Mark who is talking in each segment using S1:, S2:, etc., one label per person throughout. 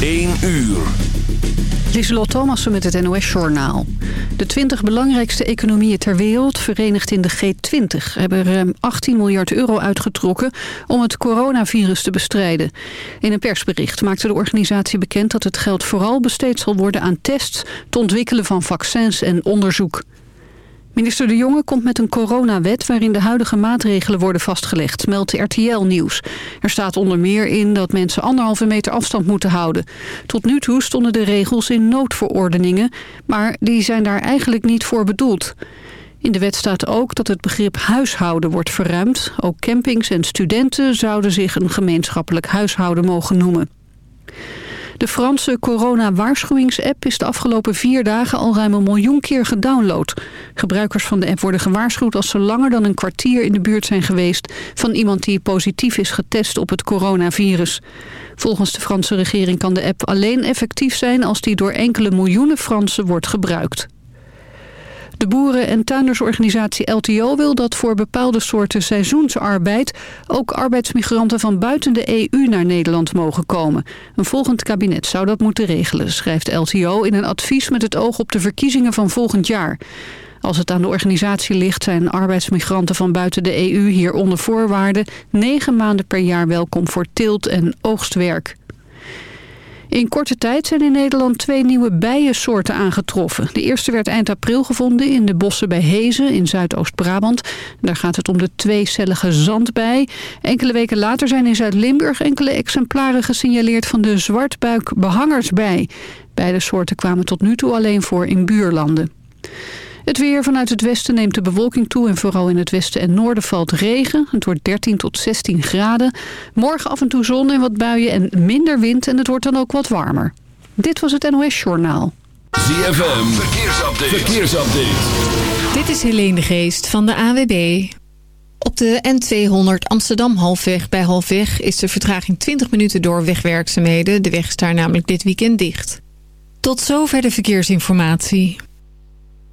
S1: 1 uur.
S2: Lieselot Thomassen met het NOS-journaal. De 20 belangrijkste economieën ter wereld, verenigd in de G20... hebben ruim 18 miljard euro uitgetrokken om het coronavirus te bestrijden. In een persbericht maakte de organisatie bekend dat het geld vooral besteed zal worden aan tests... te ontwikkelen van vaccins en onderzoek. Minister De Jonge komt met een coronawet waarin de huidige maatregelen worden vastgelegd, meldt RTL Nieuws. Er staat onder meer in dat mensen anderhalve meter afstand moeten houden. Tot nu toe stonden de regels in noodverordeningen, maar die zijn daar eigenlijk niet voor bedoeld. In de wet staat ook dat het begrip huishouden wordt verruimd. Ook campings en studenten zouden zich een gemeenschappelijk huishouden mogen noemen. De Franse corona-waarschuwingsapp is de afgelopen vier dagen al ruim een miljoen keer gedownload. Gebruikers van de app worden gewaarschuwd als ze langer dan een kwartier in de buurt zijn geweest van iemand die positief is getest op het coronavirus. Volgens de Franse regering kan de app alleen effectief zijn als die door enkele miljoenen Fransen wordt gebruikt. De boeren- en tuindersorganisatie LTO wil dat voor bepaalde soorten seizoensarbeid ook arbeidsmigranten van buiten de EU naar Nederland mogen komen. Een volgend kabinet zou dat moeten regelen, schrijft LTO in een advies met het oog op de verkiezingen van volgend jaar. Als het aan de organisatie ligt zijn arbeidsmigranten van buiten de EU hier onder voorwaarden negen maanden per jaar welkom voor teelt- en oogstwerk. In korte tijd zijn in Nederland twee nieuwe bijensoorten aangetroffen. De eerste werd eind april gevonden in de bossen bij Hezen in Zuidoost-Brabant. Daar gaat het om de tweecellige zandbij. Enkele weken later zijn in Zuid-Limburg enkele exemplaren gesignaleerd van de zwartbuik behangersbij. Beide soorten kwamen tot nu toe alleen voor in buurlanden. Het weer vanuit het westen neemt de bewolking toe en vooral in het westen en noorden valt regen. Het wordt 13 tot 16 graden. Morgen af en toe zon en wat buien en minder wind en het wordt dan ook wat warmer. Dit was het NOS Journaal.
S1: ZFM, verkeersupdate. verkeersupdate.
S3: Dit is Helene de Geest van de AWB. Op de N200 Amsterdam halfweg bij halfweg is de vertraging 20 minuten door wegwerkzaamheden. De weg is daar namelijk dit weekend dicht. Tot zover de verkeersinformatie.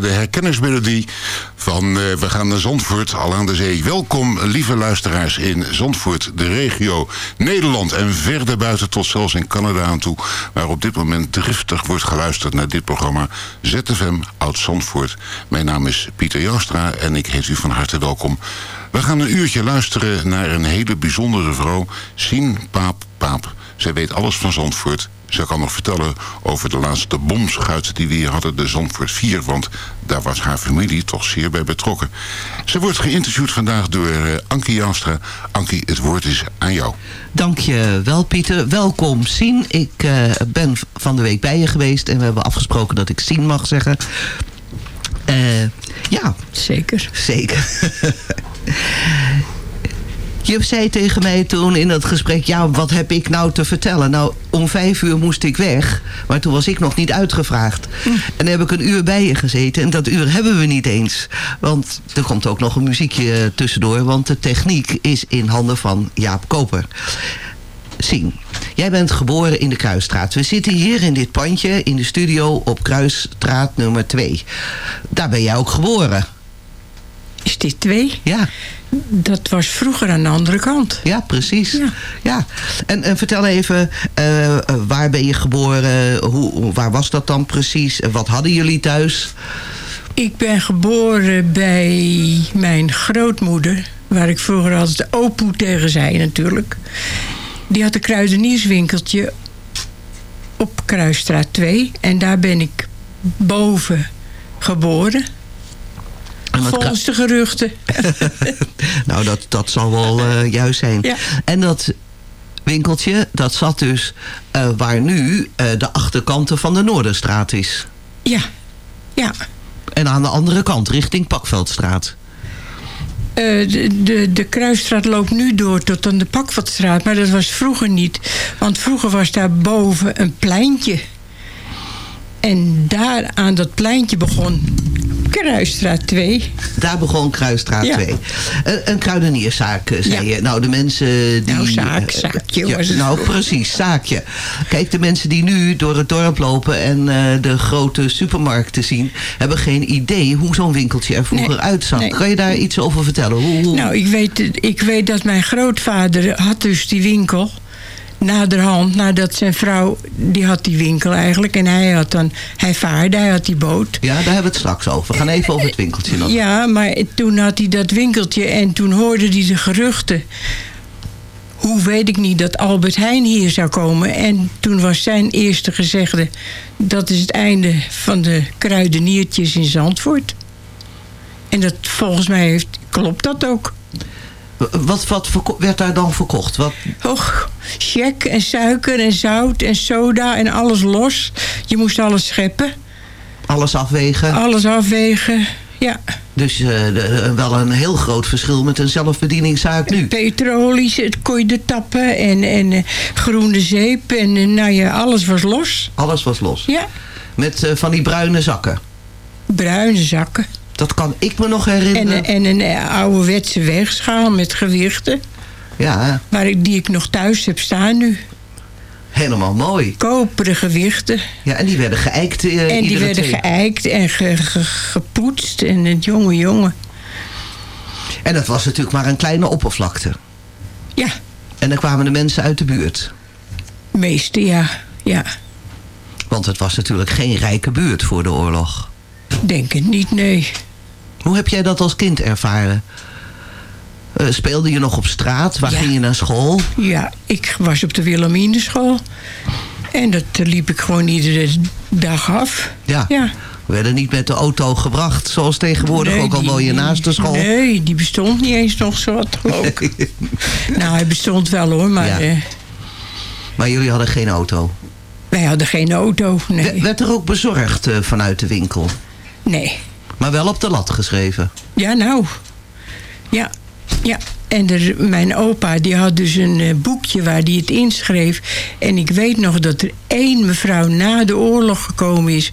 S4: De
S5: herkenningsmelodie van eh, We gaan naar Zandvoort, al aan de zee. Welkom, lieve luisteraars in Zandvoort, de regio Nederland... en verder buiten tot zelfs in Canada aan toe... waar op dit moment driftig wordt geluisterd naar dit programma ZFM Oud-Zandvoort. Mijn naam is Pieter Joustra en ik heet u van harte welkom. We gaan een uurtje luisteren naar een hele bijzondere vrouw, Sien Paap Paap. Zij weet alles van Zandvoort. Zij kan nog vertellen over de laatste bomschuit die we hier hadden, de Zandvoort 4. Want daar was haar familie toch zeer bij betrokken. Ze wordt geïnterviewd vandaag door uh, Ankie Jastra. Ankie, het woord is aan jou.
S6: Dank je wel, Pieter. Welkom, Sien. Ik uh, ben van de week bij je geweest en we hebben afgesproken dat ik Sien mag zeggen. Uh, ja.
S7: Zeker.
S6: Zeker. Je zei tegen mij toen in dat gesprek... ja, wat heb ik nou te vertellen? Nou, om vijf uur moest ik weg. Maar toen was ik nog niet uitgevraagd. En dan heb ik een uur bij je gezeten. En dat uur hebben we niet eens. Want er komt ook nog een muziekje tussendoor. Want de techniek is in handen van Jaap Koper. Sien, jij bent geboren in de Kruisstraat. We zitten hier in dit pandje in de studio op Kruisstraat nummer 2. Daar ben jij ook geboren.
S7: Is dit 2?
S6: Ja.
S7: Dat was vroeger aan de andere kant.
S6: Ja, precies. Ja. ja. En, en vertel even, uh, waar ben je geboren? Hoe, waar was dat dan precies? Wat hadden jullie thuis?
S7: Ik ben geboren bij mijn grootmoeder. Waar ik vroeger altijd opoe tegen zei natuurlijk. Die had een kruidenierswinkeltje op Kruisstraat 2. En daar ben ik boven geboren. Volgens de geruchten.
S6: nou, dat, dat zal wel uh, juist zijn.
S7: Ja.
S6: En dat winkeltje, dat zat dus uh, waar nu uh, de achterkanten van de Noorderstraat is.
S7: Ja, ja.
S6: En aan de andere kant, richting Pakveldstraat.
S7: de, de, de Kruisstraat loopt nu door tot aan de Pakveldstraat. Maar dat was vroeger niet. Want vroeger was daar boven een pleintje. En daar aan dat pleintje begon Kruisstraat 2.
S6: Daar begon Kruisstraat
S7: Ja.
S6: 2. Een, een kruidenierszaak, eh, zei
S7: Ja.
S6: je. Nou, de mensen die...
S7: Nou, zaak, zaakje
S6: ja,
S7: was het
S6: Nou, precies, zaakje. Kijk, de mensen die nu door het dorp lopen en eh, de grote supermarkten zien... hebben geen idee hoe zo'n winkeltje er vroeger
S7: Nee,
S6: uitzag.
S7: nee.
S6: Kan je daar iets over vertellen? Hoe, hoe-
S7: Nou, ik weet, ik weet dat mijn grootvader had dus die winkel. Naderhand, nadat zijn vrouw, die had die winkel eigenlijk. En hij had dan, hij vaarde, hij had die boot.
S6: Ja, daar hebben we het straks over. We gaan even over het winkeltje nog.
S7: Ja, maar toen had hij dat winkeltje en toen hoorde hij de geruchten. Hoe weet ik niet dat Albert Heijn hier zou komen. En toen was zijn eerste gezegde... dat is het einde van de kruideniertjes in Zandvoort. En dat volgens mij heeft, klopt dat ook.
S6: Wat, wat werd daar dan verkocht? Wat,
S7: Och, check en suiker en zout en soda en alles los. Je moest alles scheppen,
S6: alles afwegen?
S7: alles afwegen. Ja,
S6: Dus eh, de- wel een heel groot verschil met een zelfbedieningszaak nu.
S7: petrolies, het kon je er tappen en, en eh, groene zeep. En eh, nou ja, alles was los.
S6: Alles was los.
S7: Ja,
S6: Met eh, van die bruine zakken.
S7: bruine zakken.
S6: Dat kan ik me nog
S7: En,
S6: herinneren.
S7: eh, en een eh, ouderwetse weegschaal met gewichten.
S6: ja,
S7: Waar ik, die ik nog thuis heb staan nu.
S6: helemaal mooi.
S7: Koperen gewichten.
S6: Ja, en die werden geëikt eh,
S7: en die werden
S6: twee.
S7: geëikt en ge- ge- gepoetst. En het jonge jongen.
S6: En dat was natuurlijk maar een kleine oppervlakte.
S7: Ja,
S6: En dan kwamen de mensen uit de buurt.
S7: meeste ja. Ja,
S6: Want het was natuurlijk geen rijke buurt voor de oorlog.
S7: denk het niet, nee.
S6: Hoe heb jij dat als kind ervaren? Eh, speelde je nog op straat? Waar
S7: Ja.
S6: ging je naar school?
S7: Ja, ik was op de Wilhelminenschool. En dat eh, liep ik gewoon iedere dag af.
S6: Ja.
S7: Ja.
S6: We werden niet met de auto gebracht, zoals tegenwoordig,
S7: Nee,
S6: ook al woon je naast de school.
S7: Nee, die bestond niet eens nog zo wat, geloof ik. nou, hij bestond wel hoor, maar
S6: Ja.
S7: eh,
S6: Maar jullie hadden geen auto.
S7: wij hadden geen auto.
S6: W-
S7: Nee.
S6: Werd er ook bezorgd vanuit de winkel?
S7: nee.
S6: Maar wel op de lat geschreven.
S7: Ja, nou. Ja, ja. En er, mijn opa die had dus een eh, boekje waar hij het inschreef. En ik weet nog dat er één mevrouw na de oorlog gekomen is...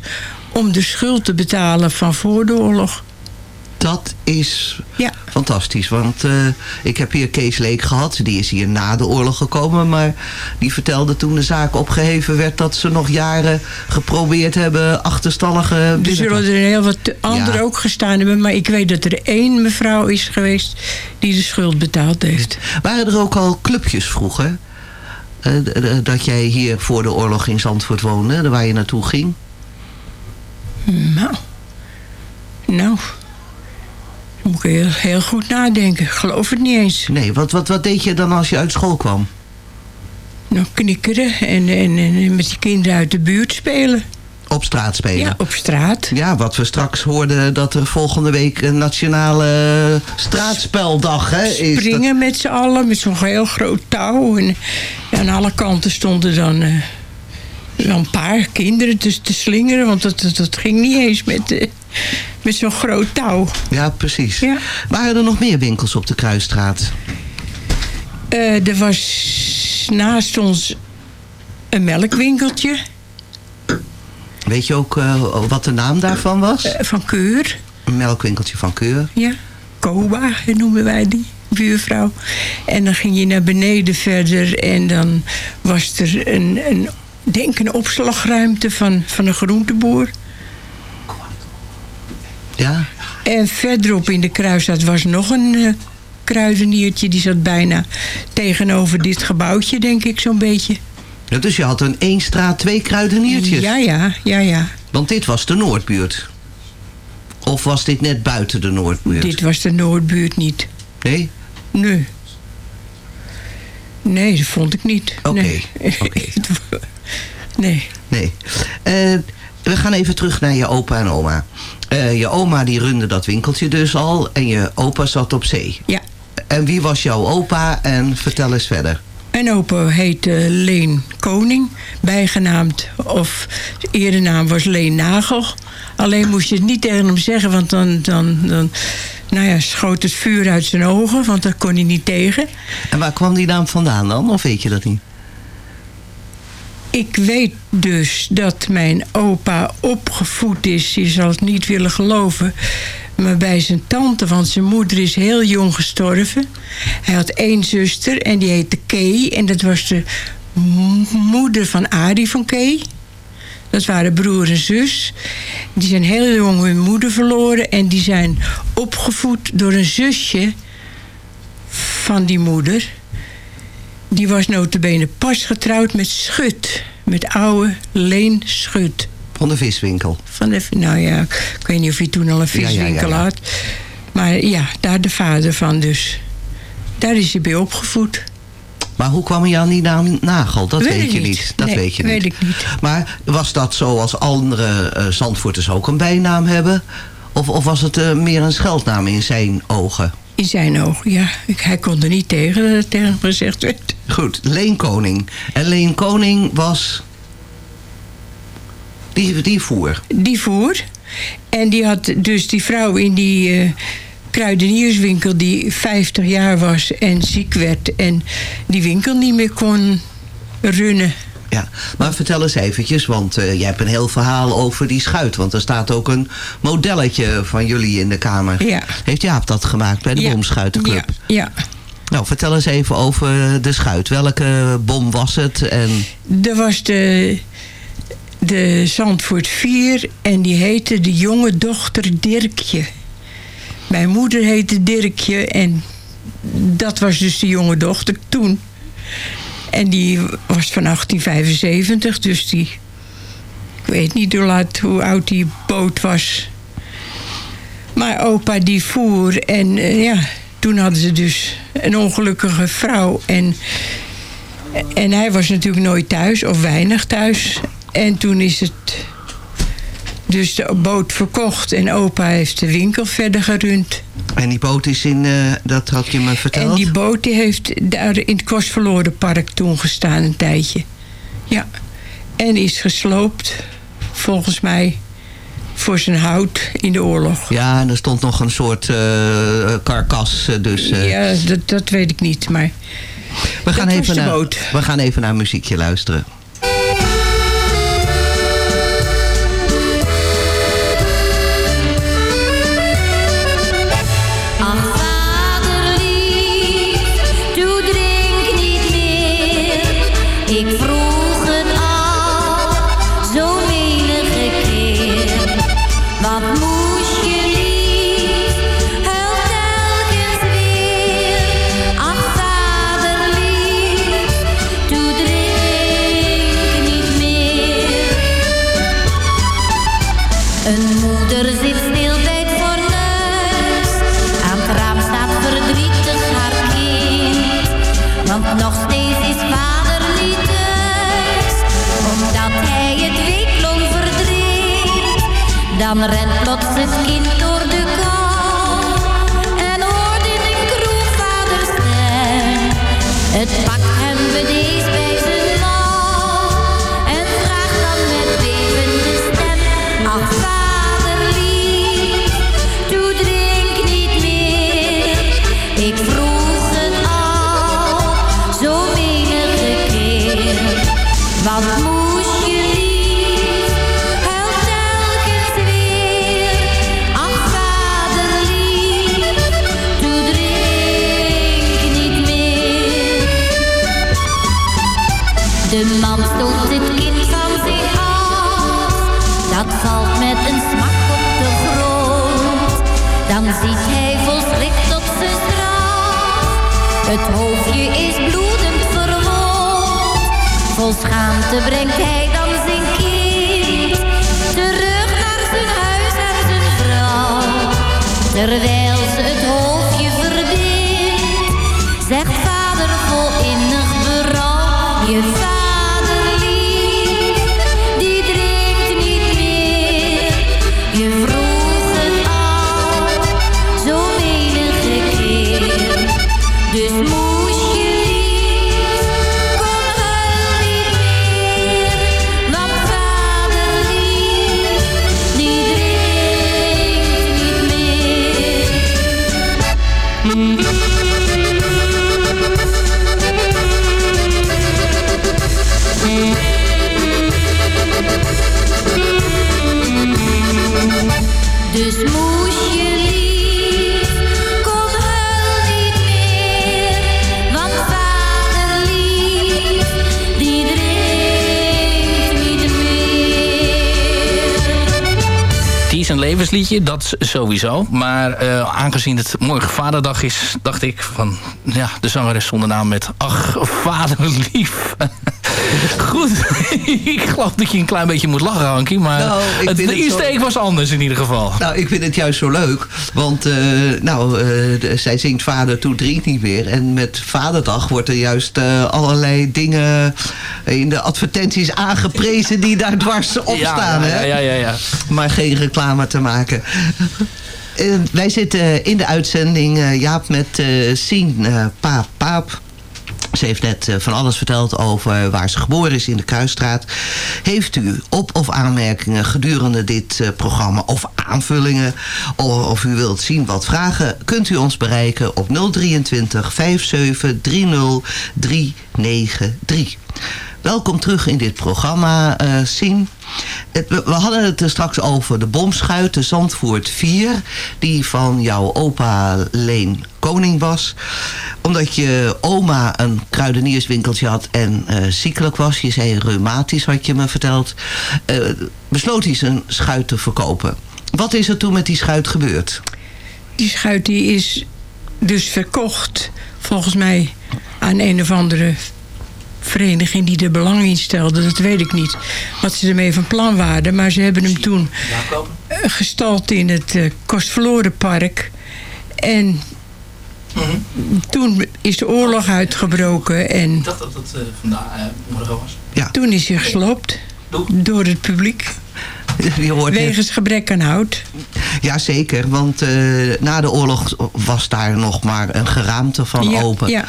S7: om de schuld te betalen van voor de oorlog.
S6: Dat is
S7: Ja.
S6: fantastisch. Want eh, ik heb hier Kees Leek gehad. Die is hier na de oorlog gekomen. Maar die vertelde toen de zaak opgeheven werd... dat ze nog jaren geprobeerd hebben achterstallige...
S7: Er
S6: binnen-
S7: zullen er heel wat anderen
S6: Ja.
S7: ook gestaan hebben. Maar ik weet dat er één mevrouw is geweest die de schuld betaald heeft.
S6: Waren er ook al clubjes vroeger? Eh, dat jij hier voor de oorlog in Zandvoort woonde, waar je naartoe ging?
S7: Nou, nou, moet ik heel, heel goed nadenken. Ik geloof het niet eens.
S6: Nee, wat, wat, wat deed je dan als je uit school kwam?
S7: Nou, knikkeren en, en, en met die kinderen uit de buurt spelen.
S6: Op straat spelen?
S7: Ja, op straat.
S6: Ja, wat we straks hoorden dat er volgende week een nationale straatspeldag hè, is.
S7: Springen met z'n allen, met zo'n heel groot touw. En aan alle kanten stonden dan wel een paar kinderen te, te slingeren. Want dat, dat, dat ging niet eens met, met zo'n groot touw.
S6: Ja, precies.
S7: Ja.
S6: Waren er nog meer winkels op de Kruisstraat?
S7: Eh, er was naast ons een melkwinkeltje
S6: Weet je ook eh, wat de naam daarvan was?
S7: eh, van Keur.
S6: Een melkwinkeltje van Keur.
S7: Ja, Koba noemen wij die buurvrouw. En dan ging je naar beneden verder en dan was er een, een denk een opslagruimte van, van een groenteboer.
S6: Ja,
S7: En verderop in de kruisstraat was nog een eh, kruideniertje. Die zat bijna tegenover dit gebouwtje, denk ik, zo'n beetje.
S6: Ja, dus je had een één straat twee kruideniertjes.
S7: Ja, ja, ja, ja.
S6: Want dit was de Noordbuurt. Of was dit net buiten de Noordbuurt?
S7: Dit was de Noordbuurt niet.
S6: Nee?
S7: Nee. Nee, dat vond ik niet.
S6: Oké,
S7: Nee.
S6: oké.
S7: nee.
S6: Nee. Eh, we gaan even terug naar je opa en oma. Eh, je oma die runde dat winkeltje dus al en je opa zat op zee.
S7: Ja.
S6: En wie was jouw opa en vertel eens verder.
S7: Mijn opa heette Leen Koning, bijgenaamd, of erenaam was Leen Nagel. Alleen moest je het niet tegen hem zeggen, want dan, dan, dan nou ja, schoot het vuur uit zijn ogen, want dat kon hij niet tegen.
S6: En waar kwam die naam vandaan dan? Of weet je dat niet?
S7: Ik weet dus dat mijn opa opgevoed is, je zal het niet willen geloven, maar bij zijn tante, want zijn moeder is heel jong gestorven. Hij had één zuster en die heette Kay en dat was de moeder van Arie van Kay. Dat waren broer en zus. Die zijn heel jong hun moeder verloren en die zijn opgevoed door een zusje van die moeder. Die was notabene pas getrouwd met Schut. Met oude Leen Schut.
S6: Van de viswinkel.
S7: Van de, nou ja, ik weet niet of hij toen al een
S6: Ja, ja, ja,
S7: viswinkel
S6: ja.
S7: had. Maar ja, daar de vader van dus. Daar is hij bij opgevoed.
S6: Maar hoe kwam je aan die naam Nagel? Dat
S7: Weet
S6: je
S7: niet.
S6: niet. Dat
S7: Nee,
S6: weet je
S7: weet
S6: niet.
S7: ik niet.
S6: Maar was dat zoals andere Zandvoorters ook een bijnaam hebben? Of, of was het eh, meer een scheldnaam in zijn ogen?
S7: In zijn ogen, ja. Ik, hij kon er niet tegen dat het tegen hem gezegd werd.
S6: Goed, Leen Koning. En Leen Koning was... Die, die voer.
S7: Die voer. En die had dus die vrouw in die eh, kruidenierswinkel die 50 jaar was en ziek werd. En die winkel niet meer kon runnen.
S6: Ja, maar vertel eens eventjes, want eh, jij hebt een heel verhaal over die schuit. Want er staat ook een modelletje van jullie in de kamer.
S7: Ja.
S6: Heeft Jaap dat gemaakt bij de
S7: Ja.
S6: Bomschuitenclub?
S7: Ja, ja.
S6: Nou, vertel eens even over de schuit. Welke bom was het? En
S7: Er was de, de Zandvoort 4 en die heette de jonge dochter Dirkje. Mijn moeder heette Dirkje en dat was dus de jonge dochter toen. En die was van 1875, dus die... Ik weet niet hoe, laat, hoe oud die boot was. Maar opa die voer en eh, ja, toen hadden ze dus een ongelukkige vrouw. En en hij was natuurlijk nooit thuis, of weinig thuis. En toen is het dus de boot verkocht en opa heeft de winkel verder gerund.
S6: En die boot is in, eh, dat had je me verteld?
S7: En die boot die heeft daar in het Kostverloren Park toen gestaan een tijdje. Ja. En is gesloopt, volgens mij, voor zijn hout in de oorlog.
S6: Ja, en er stond nog een soort eh, karkas. eh, Dus,
S7: Ja, dat, dat weet ik niet, maar...
S6: we, gaan even naar, we gaan even naar muziekje luisteren.
S8: Het kind Het hoofdje is bloedend verwond. Vol schaamte brengt hij dan zijn kind. Terug naar zijn huis en zijn vrouw.
S9: Een levensliedje, dat sowieso. Maar eh, aangezien het morgen vaderdag is, dacht ik van... Ja, de zangeres zonder naam met... Ach, vaderlief. Goed, ik geloof dat je een klein beetje moet lachen, Hankie. Maar
S6: Nou,
S9: het, de
S6: zo-
S9: insteek was anders in ieder geval.
S6: Nou, ik vind het juist zo leuk. Want eh, nou, eh, zij zingt vader toe drinkt niet meer. En met vaderdag wordt er juist eh, allerlei dingen in de advertenties aangeprezen die daar dwars op
S9: Ja,
S6: staan.
S9: ja,
S6: hè?
S9: ja, ja, ja.
S6: Maar geen reclame te maken. Wij zitten in de uitzending, Jaap, met Sien Paap Paap. Ze heeft net eh, van alles verteld over waar ze geboren is in de Kruisstraat. Heeft u op- of aanmerkingen gedurende dit eh, programma of aanvullingen... of, of u wilt zien wat vragen, kunt u ons bereiken op 023 57 30 393. Welkom terug in dit programma, eh Sien. We hadden het er straks over de bomschuit, de Zandvoort 4... die van jouw opa Leen Koning was. Omdat je oma een kruidenierswinkeltje had en eh, ziekelijk was... je zei reumatisch, had je me verteld... eh, besloot hij zijn schuit te verkopen. Wat is er toen met die schuit gebeurd?
S7: Die schuit die is dus verkocht, volgens mij, aan een of andere vereniging die er belang in stelde. Dat weet ik niet, wat ze ermee van plan waren. Maar ze hebben hem toen eh, gestald in het eh Kostverlorenpark. En toen is de oorlog uitgebroken en
S9: Ik dacht dat het uh, vandaag morgen was.
S7: toen is hij gesloopt door het publiek. Wegens gebrek aan hout.
S6: Jazeker, want eh, na de oorlog was daar nog maar een geraamte van
S7: Ja,
S6: open.
S7: ja,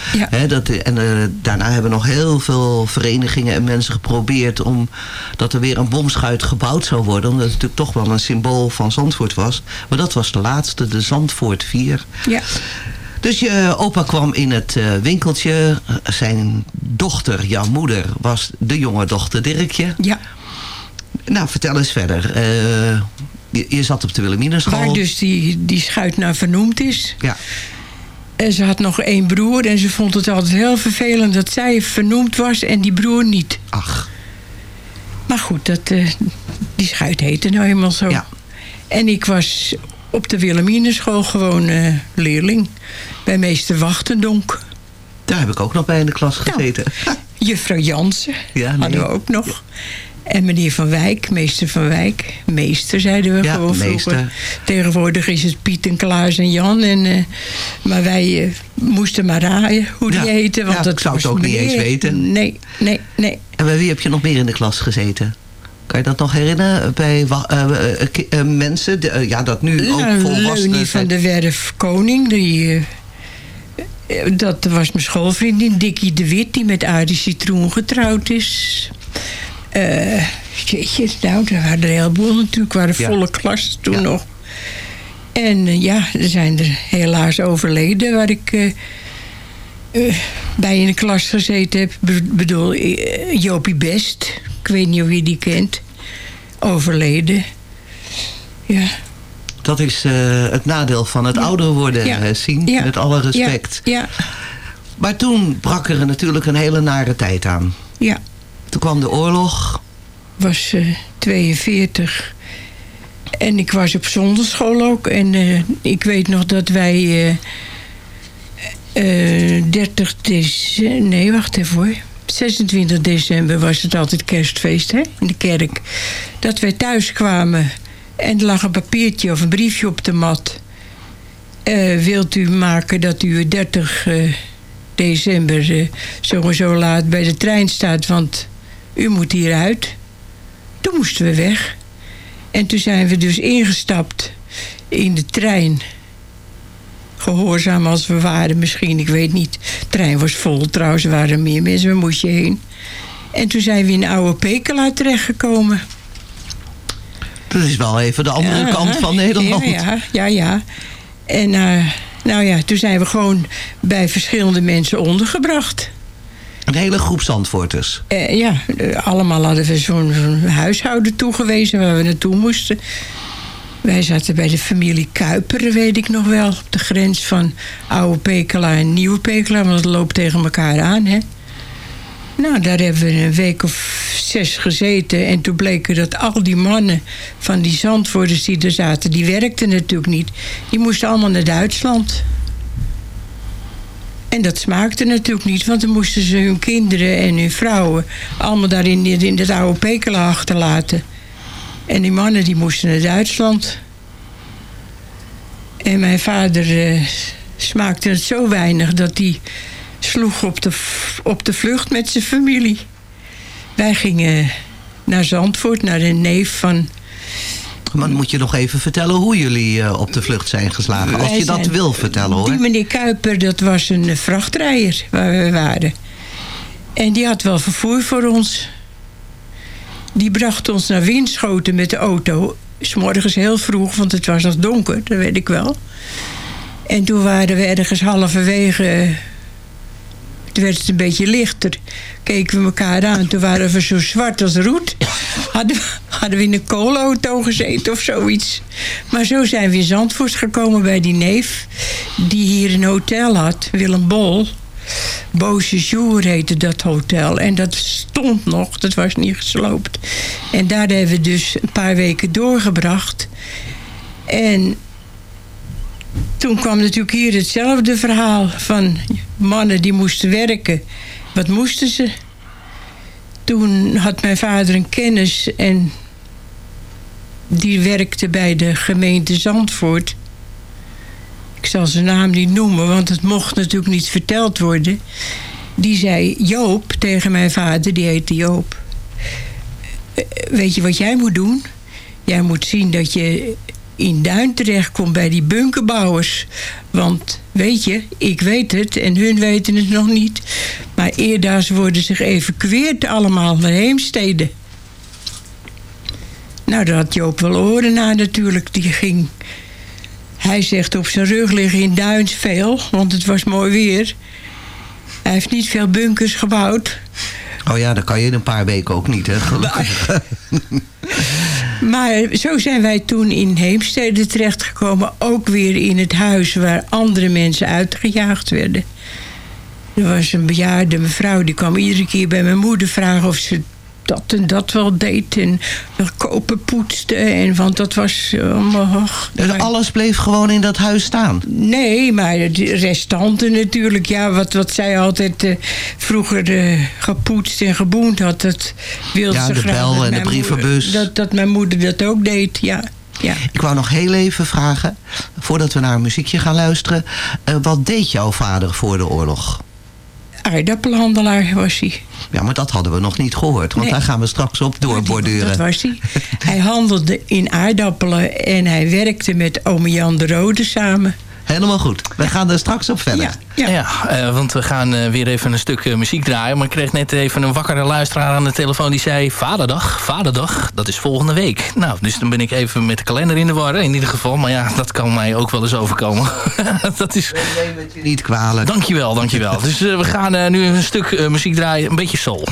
S6: dat, en eh, daarna hebben nog heel veel verenigingen en mensen geprobeerd... om dat er weer een bomschuit gebouwd zou worden. Omdat het natuurlijk toch wel een symbool van Zandvoort was. Maar dat was de laatste, de Zandvoort 4.
S7: Ja.
S6: Dus je opa kwam in het eh, winkeltje. Zijn dochter, jouw moeder, was de jonge dochter Dirkje.
S7: Ja.
S6: Nou, vertel eens verder. Eh, je, je zat op de Wilhelminenschool.
S7: Waar dus die, die schuit naar vernoemd is.
S6: Ja.
S7: En ze had nog één broer en ze vond het altijd heel vervelend dat zij vernoemd was en die broer niet.
S6: Ach.
S7: Maar goed, dat, eh, die schuit heette nou eenmaal zo.
S6: Ja.
S7: En ik was op de Wilhelminenschool gewoon eh, leerling. Bij meester Wachtendonk.
S6: Daar heb ik ook nog bij in de klas gezeten.
S7: Juffrouw Jansen
S6: Ja, nee.
S7: hadden we ook nog. En meneer Van Wijk, meester Van Wijk. Meester zeiden we
S6: Ja,
S7: gewoon
S6: meester.
S7: vroeger. Tegenwoordig is het Piet en Klaas en Jan. En, eh, maar wij eh, moesten maar raaien hoe die
S6: Ja.
S7: heten. Want
S6: Ja,
S7: dat
S6: ik zou het ook niet eens weten.
S7: Nee, nee, nee.
S6: En bij wie heb je nog meer in de klas gezeten? Kan je dat nog herinneren? Bij eh, mensen, de, ja, dat nu ook
S7: Nou,
S6: volwassenen
S7: Leunie van de Werf Koning, die, dat was mijn schoolvriendin. Dikkie de Wit, die met Arie Citroen getrouwd is. Eh jeetje, nou, er waren er een heleboel natuurlijk. waren
S6: Ja.
S7: volle klassen toen nog. En eh, ja, er zijn er helaas overleden waar ik eh, bij in de klas gezeten heb. Be- bedoel, Jopie Best. Ik weet niet of je die kent. Overleden. Ja.
S6: Dat is het nadeel van het ouder worden,
S7: Ja.
S6: zien.
S7: Ja.
S6: Met alle respect.
S7: Ja, ja.
S6: Maar toen brak er natuurlijk een hele nare tijd aan.
S7: Ja.
S6: Toen kwam de oorlog.
S7: was eh 42. En ik was op zonderschool ook. En eh, ik weet nog dat wij eh, eh, 30 december... Nee, wacht even hoor. 26 december was het altijd kerstfeest hè, in de kerk. Dat wij thuis kwamen en er lag een papiertje of een briefje op de mat. Eh, wilt u maken dat u 30 eh, december eh, zo zo laat bij de trein staat, want u moet hieruit. Toen moesten we weg. En toen zijn we dus ingestapt in de trein. Gehoorzaam als we waren misschien, ik weet niet. De trein was vol trouwens, er waren meer mensen, waar moest je heen? En toen zijn we in Oude Pekela terechtgekomen.
S6: Dat is wel even de andere
S7: Ja,
S6: kant van Nederland.
S7: Ja, ja, ja. ja. En eh, nou ja, toen zijn we gewoon bij verschillende mensen ondergebracht.
S6: Een hele groep Zandvoorters.
S7: Eh, ja, eh, allemaal hadden we zo'n zo'n huishouden toegewezen waar we naartoe moesten. Wij zaten bij de familie Kuiperen, weet ik nog wel. Op de grens van Oude Pekela en Nieuwe Pekela, want het loopt tegen elkaar aan, hè. Nou, daar hebben we een week of zes gezeten. En toen bleken dat al die mannen van die zandvoerders die er zaten... die werkten natuurlijk niet. Die moesten allemaal naar Duitsland. En dat smaakte natuurlijk niet, want dan moesten ze hun kinderen en hun vrouwen allemaal daar in, in het oude Pekela achterlaten. En die mannen die moesten naar Duitsland. En mijn vader eh, smaakte het zo weinig dat hij sloeg op de, op de vlucht met zijn familie. Wij gingen naar Zandvoort, naar een neef van
S6: dan moet je nog even vertellen hoe jullie eh, op de vlucht zijn geslagen. Als
S7: Wij
S6: je dat wil vertellen hoor.
S7: Die meneer Kuiper, dat was een eh, vrachtrijder waar we waren. En die had wel vervoer voor ons. Die bracht ons naar Winschoten met de auto. S morgens heel vroeg, want het was nog donker, dat weet ik wel. En toen waren we ergens halverwege... Toen werd het een beetje lichter. Keken we elkaar aan. Toen waren we zo zwart als roet. Hadden we, hadden we in een koolauto gezeten of zoiets. Maar zo zijn we in Zandvoort gekomen bij die neef. Die hier een hotel had. Willem Bol. Boze Jour heette dat hotel. En dat stond nog. Dat was niet gesloopt. En daar hebben we dus een paar weken doorgebracht. En toen kwam natuurlijk hier hetzelfde verhaal van mannen die moesten werken. Wat moesten ze? Toen had mijn vader een kennis en die werkte bij de gemeente Zandvoort. Ik zal zijn naam niet noemen, want het mocht natuurlijk niet verteld worden. Die zei Joop tegen mijn vader, die heette Joop. "Eh, Weet je wat jij moet doen? Jij moet zien dat je in Duin terechtkomt bij die bunkerbouwers. Want weet je, ik weet het en hun weten het nog niet. Maar eerder worden zich evacueerd allemaal naar Heemstede. Nou, daar had Joop wel oren naar natuurlijk. Die ging, hij zegt op zijn rug liggen in Duins veel, want het was mooi weer. Hij heeft niet veel bunkers gebouwd.
S6: Oh ja, dat kan je in een paar weken ook niet, hè? gelukkig.
S7: Maar zo zijn wij toen in Heemstede terechtgekomen. Ook weer in het huis waar andere mensen uitgejaagd werden. Er was een bejaarde mevrouw die kwam iedere keer bij mijn moeder vragen of ze dat en dat wel deed. En kopen poetste. En, want dat was allemaal... och,
S6: Dus alles bleef gewoon in dat huis staan?
S7: Nee, maar de restanten natuurlijk. Ja, wat, wat zij altijd eh, vroeger eh, gepoetst en geboend had. Dat wilde
S6: Ja,
S7: ze
S6: de
S7: graag
S6: bel en de brievenbus.
S7: dat, dat mijn moeder dat ook deed, ja. ja.
S6: Ik wou nog heel even vragen, voordat we naar een muziekje gaan luisteren. eh, wat deed jouw vader voor de oorlog?
S7: Aardappelhandelaar was hij.
S6: Ja, maar dat hadden we nog niet gehoord. Want
S7: Nee.
S6: daar gaan we straks op doorborduren.
S7: Dat was hij. hij handelde in aardappelen en hij werkte met ome Jan de Rode samen.
S6: Helemaal goed. We gaan er straks op verder.
S10: Ja, eh, want we gaan eh, weer even een stuk eh, muziek draaien. Maar ik kreeg net even een wakkere luisteraar aan de telefoon die zei... Vaderdag, vaderdag, dat is volgende week. Nou, dus dan ben ik even met de kalender in de war in ieder geval. Maar ja, dat kan mij ook wel eens overkomen. dat is...
S6: Niet kwalijk.
S10: Dankjewel, dankjewel. dus we gaan eh, nu een stuk muziek draaien, een beetje soul.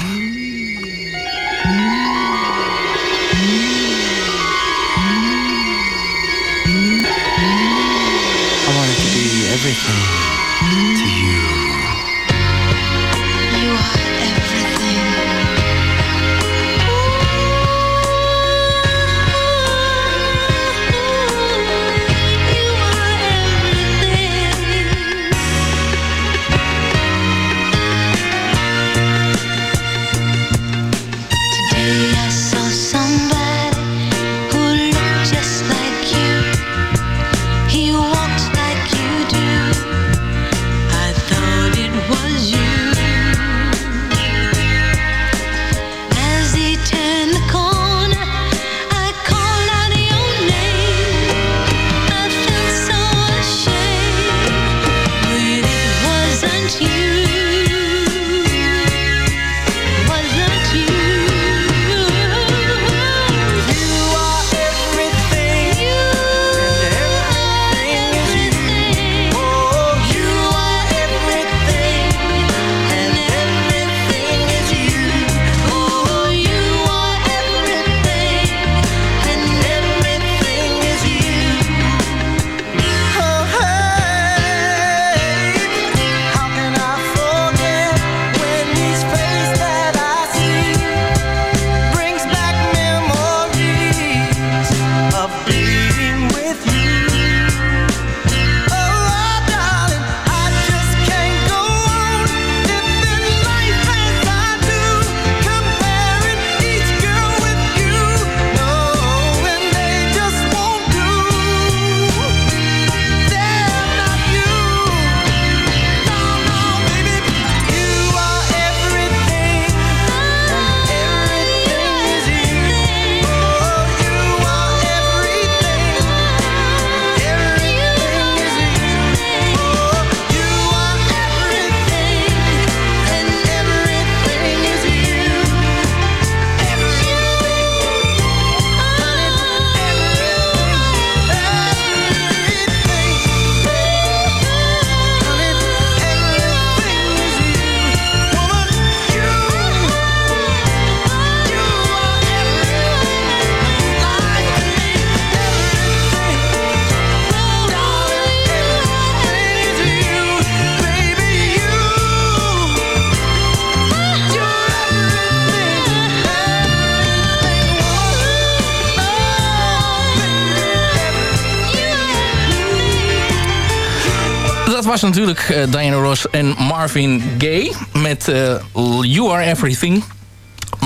S10: Natuurlijk eh, Diana Ross en Marvin Gaye met eh, You Are Everything.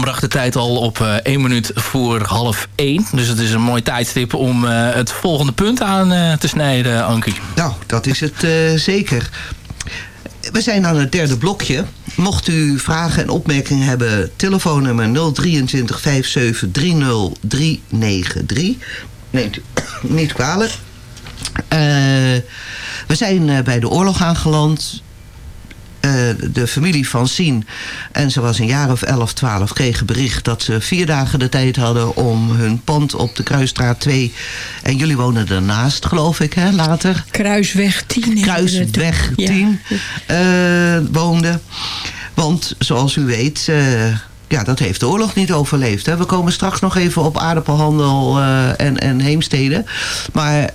S10: Bracht de tijd al op eh 1 minuut voor half 1. Dus het is een mooi tijdstip om het volgende punt aan te snijden, Ankie.
S6: Nou, dat is het zeker. We zijn aan het derde blokje. Mocht u vragen en opmerkingen hebben, telefoonnummer 023 57 30 393. Neemt u niet kwalijk. Eh, we zijn eh, bij de oorlog aangeland. Eh, de familie van Sien en ze was een jaar of 11, 12 kregen bericht dat ze vier dagen de tijd hadden om hun pand op de Kruisstraat 2 en jullie wonen ernaast geloof ik hè later
S7: Kruisweg 10.
S6: Kruisweg 10 eh, woonde. Want zoals u weet, ja, dat heeft de oorlog niet overleefd. Hè. We komen straks nog even op aardappelhandel en, en heemsteden. Maar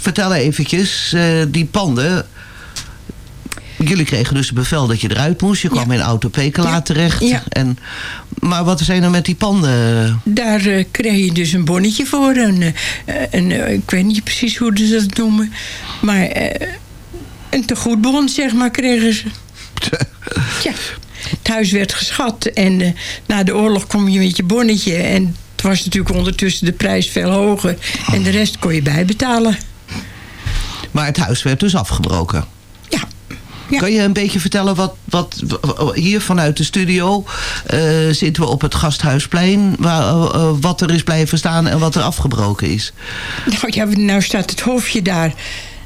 S6: vertel eventjes, eh, die panden... Jullie kregen dus het bevel dat je eruit moest. Je kwam in Auto Pekela terecht.
S7: Ja.
S6: En, maar wat zijn er met die panden?
S7: Daar eh, kreeg je dus een bonnetje voor. Een, eh, een, ik weet niet precies hoe ze dat noemen. Maar een tegoedbon, zeg maar, kregen ze. Tja, het huis werd geschat. En na de oorlog kom je met je bonnetje. En het was natuurlijk ondertussen de prijs veel hoger. En de rest kon je bijbetalen.
S6: Maar het huis werd dus afgebroken.
S7: Ja.
S6: Kan je een beetje vertellen wat, wat hier vanuit de studio eh, zitten we op het Gasthuisplein, waar, eh, wat er is blijven staan en wat er afgebroken is?
S7: Nou ja, nou staat het hofje daar.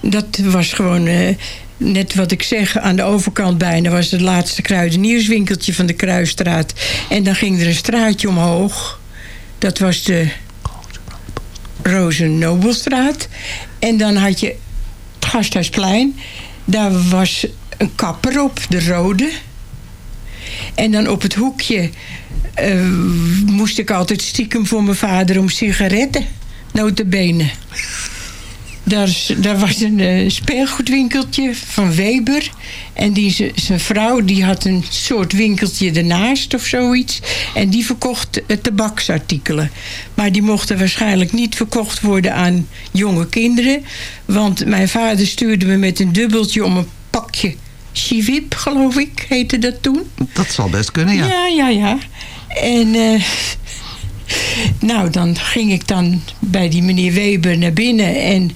S7: Dat was gewoon, eh, net wat ik zeg, aan de overkant bijna... was het laatste kruidenierswinkeltje van de Kruisstraat. En dan ging er een straatje omhoog. Dat was de Rozen-Nobelstraat. En dan had je Gasthuisplein. Daar was een kapper op, de rode. En dan op het hoekje eh, moest ik altijd stiekem voor mijn vader om sigaretten. Notabene. Daar, daar was een eh, speelgoedwinkeltje van Weber. En die, zijn vrouw die had een soort winkeltje ernaast of zoiets. En die verkocht eh, tabaksartikelen. Maar die mochten waarschijnlijk niet verkocht worden aan jonge kinderen. Want mijn vader stuurde me met een dubbeltje om een pakje chivip, geloof ik, heette dat toen.
S6: Dat zal best kunnen, ja.
S7: Ja, ja, ja. En eh, nou, dan ging ik dan bij die meneer Weber naar binnen en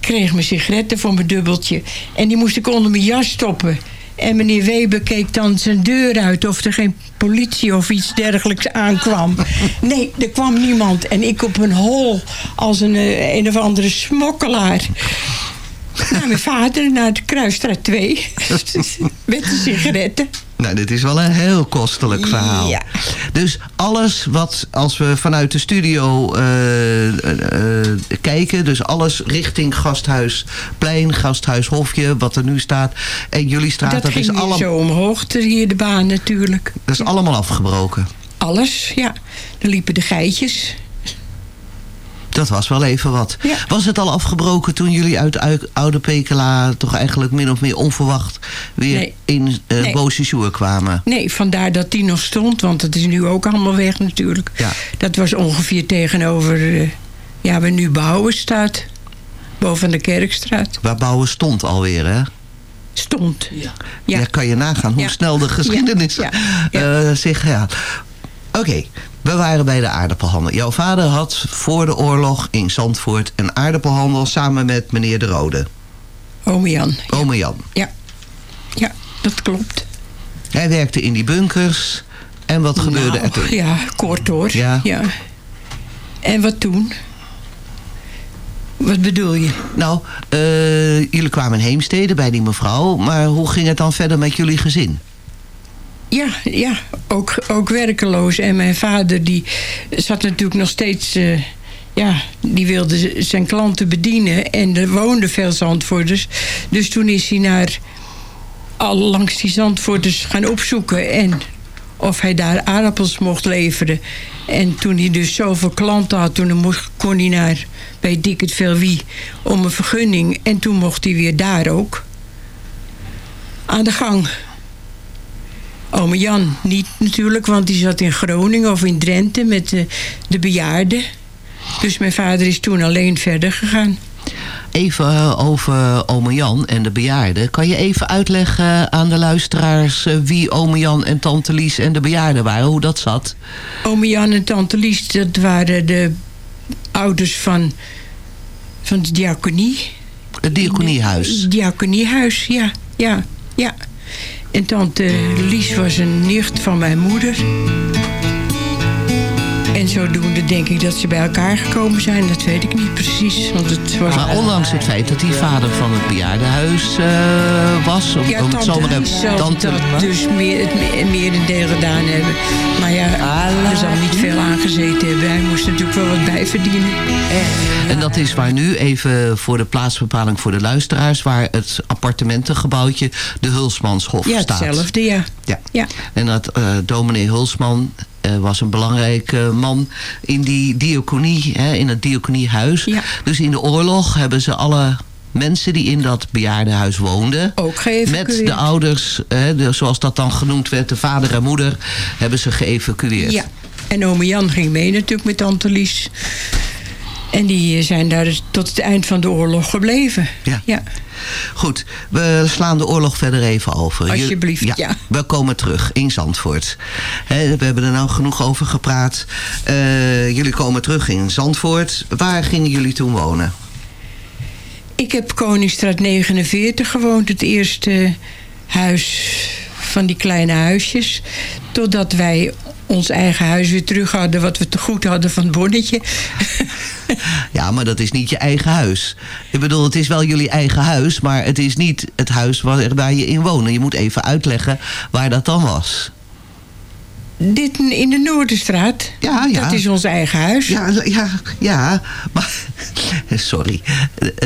S7: kreeg mijn sigaretten voor mijn dubbeltje. En die moest ik onder mijn jas stoppen. En meneer Weber keek dan zijn deur uit of er geen politie of iets dergelijks aankwam. Nee, er kwam niemand. En ik op een hol als een, eh, een of andere smokkelaar. Naar mijn vader, naar de Kruisstraat 2. Met de sigaretten.
S6: Nou, dit is wel een heel kostelijk verhaal.
S7: Ja.
S6: Dus alles wat, als we vanuit de studio eh, eh, eh, kijken... dus alles richting Gasthuisplein, Gasthuishofje, wat er nu staat... en jullie straat,
S7: dat,
S6: dat,
S7: ging
S6: is, allemaal
S7: zo omhoog, te- hier de baan natuurlijk.
S6: dat is allemaal afgebroken.
S7: Alles, ja. Dan liepen de geitjes.
S6: Dat was wel even wat. Was het al afgebroken toen jullie uit Ui- Oude Pekela... toch eigenlijk min of meer onverwacht weer
S7: Nee.
S6: in uh,
S7: Nee.
S6: Kwamen?
S7: Nee, vandaar dat die nog stond, want het is nu ook allemaal weg natuurlijk.
S6: Ja.
S7: Dat was ongeveer tegenover, eh, ja, waar nu Bouwen staat. Boven de Kerkstraat.
S6: Waar bouwen stond alweer, hè?
S7: Stond.
S6: Ja.
S7: Ja.
S6: kan je nagaan hoe
S7: Ja.
S6: snel de geschiedenis
S7: Ja.
S6: eh, zich gaat. Oké, we waren bij de aardappelhandel. Jouw vader had voor de oorlog in Zandvoort een aardappelhandel samen met meneer De Rode.
S7: Ome Jan.
S6: Ome Jan.
S7: Ja. Ja, dat klopt.
S6: Hij werkte in die bunkers. En wat gebeurde er
S7: Nou,
S6: toen?
S7: Ja, kort hoor.
S6: Ja.
S7: En wat toen? Wat bedoel je?
S6: Nou, eh, jullie kwamen in Heemstede bij die mevrouw. Maar hoe ging het dan verder met jullie gezin?
S7: Ja, ja ook, ook werkeloos. En mijn vader die zat natuurlijk nog steeds... eh, ja, die wilde zijn klanten bedienen. En er woonden veel Zandvoorters. Dus toen is hij naar... al langs die Zandvoorters gaan opzoeken. En of hij daar aardappels mocht leveren. En toen hij dus zoveel klanten had... toen kon hij naar bij Dik het om een vergunning. En toen mocht hij weer daar ook. Aan de gang. Ome Jan niet natuurlijk, want die zat in Groningen of in Drenthe met de, de bejaarden. Dus mijn vader is toen alleen verder gegaan.
S6: Even eh, over ome Jan en de bejaarden. Kan je even uitleggen aan de luisteraars... eh, wie ome Jan en tante Lies en de bejaarden waren? Hoe dat zat?
S7: Ome Jan en tante Lies, dat waren de ouders van, van de diaconie.
S6: Het diaconiehuis.
S7: Diaconiehuis, ja, ja, ja. En tante Lies was een nicht van mijn moeder. En zodoende denk ik dat ze bij elkaar gekomen zijn. Dat weet ik niet precies. Want het was
S6: Maar ondanks het feit dat hij vader van het bejaardenhuis eh, was... Om,
S7: Ja,
S6: om het
S7: tante dat dus meer, het me- merendeel gedaan hebben. Maar ja, er zal niet veel aangezeten hebben. Hij moest natuurlijk wel wat bijverdienen.
S6: En dat is waar nu, even voor de plaatsbepaling voor de luisteraars... waar het appartementengebouwtje de Hulsmanshof
S7: Ja,
S6: staat.
S7: hetzelfde, ja.
S6: Ja.
S7: Ja.
S6: En dat eh, dominee Hulsman eh, was een belangrijke man in die diaconie, hè, in het diaconiehuis. Dus in de oorlog hebben ze alle mensen die in dat bejaardenhuis woonden...
S7: Ook geëvacueerd.
S6: met de ouders, hè, de, zoals dat dan genoemd werd, de vader en moeder... hebben ze geëvacueerd.
S7: Ja, en ome Jan ging mee natuurlijk met tante Lies. En die zijn daar dus tot het eind van de oorlog gebleven.
S6: Ja.
S7: Ja.
S6: Goed, we slaan de oorlog verder even over.
S7: Alsjeblieft, ja.
S6: We komen terug in Zandvoort. We hebben er nou genoeg over gepraat. Eh, jullie komen terug in Zandvoort. Waar gingen jullie toen wonen?
S7: Ik heb Koningsstraat 49 gewoond. Het eerste huis van die kleine huisjes. Totdat wij ons eigen huis weer terug hadden... wat we te goed hadden van het bonnetje.
S6: Ja, maar dat is niet je eigen huis. Ik bedoel, het is wel jullie eigen huis... maar het is niet het huis waar, waar je in woont. Je moet even uitleggen waar dat dan was.
S7: Dit in de Noorderstraat.
S6: Ja, ja.
S7: Dat is ons eigen huis.
S6: Ja, ja, ja. Maar, sorry.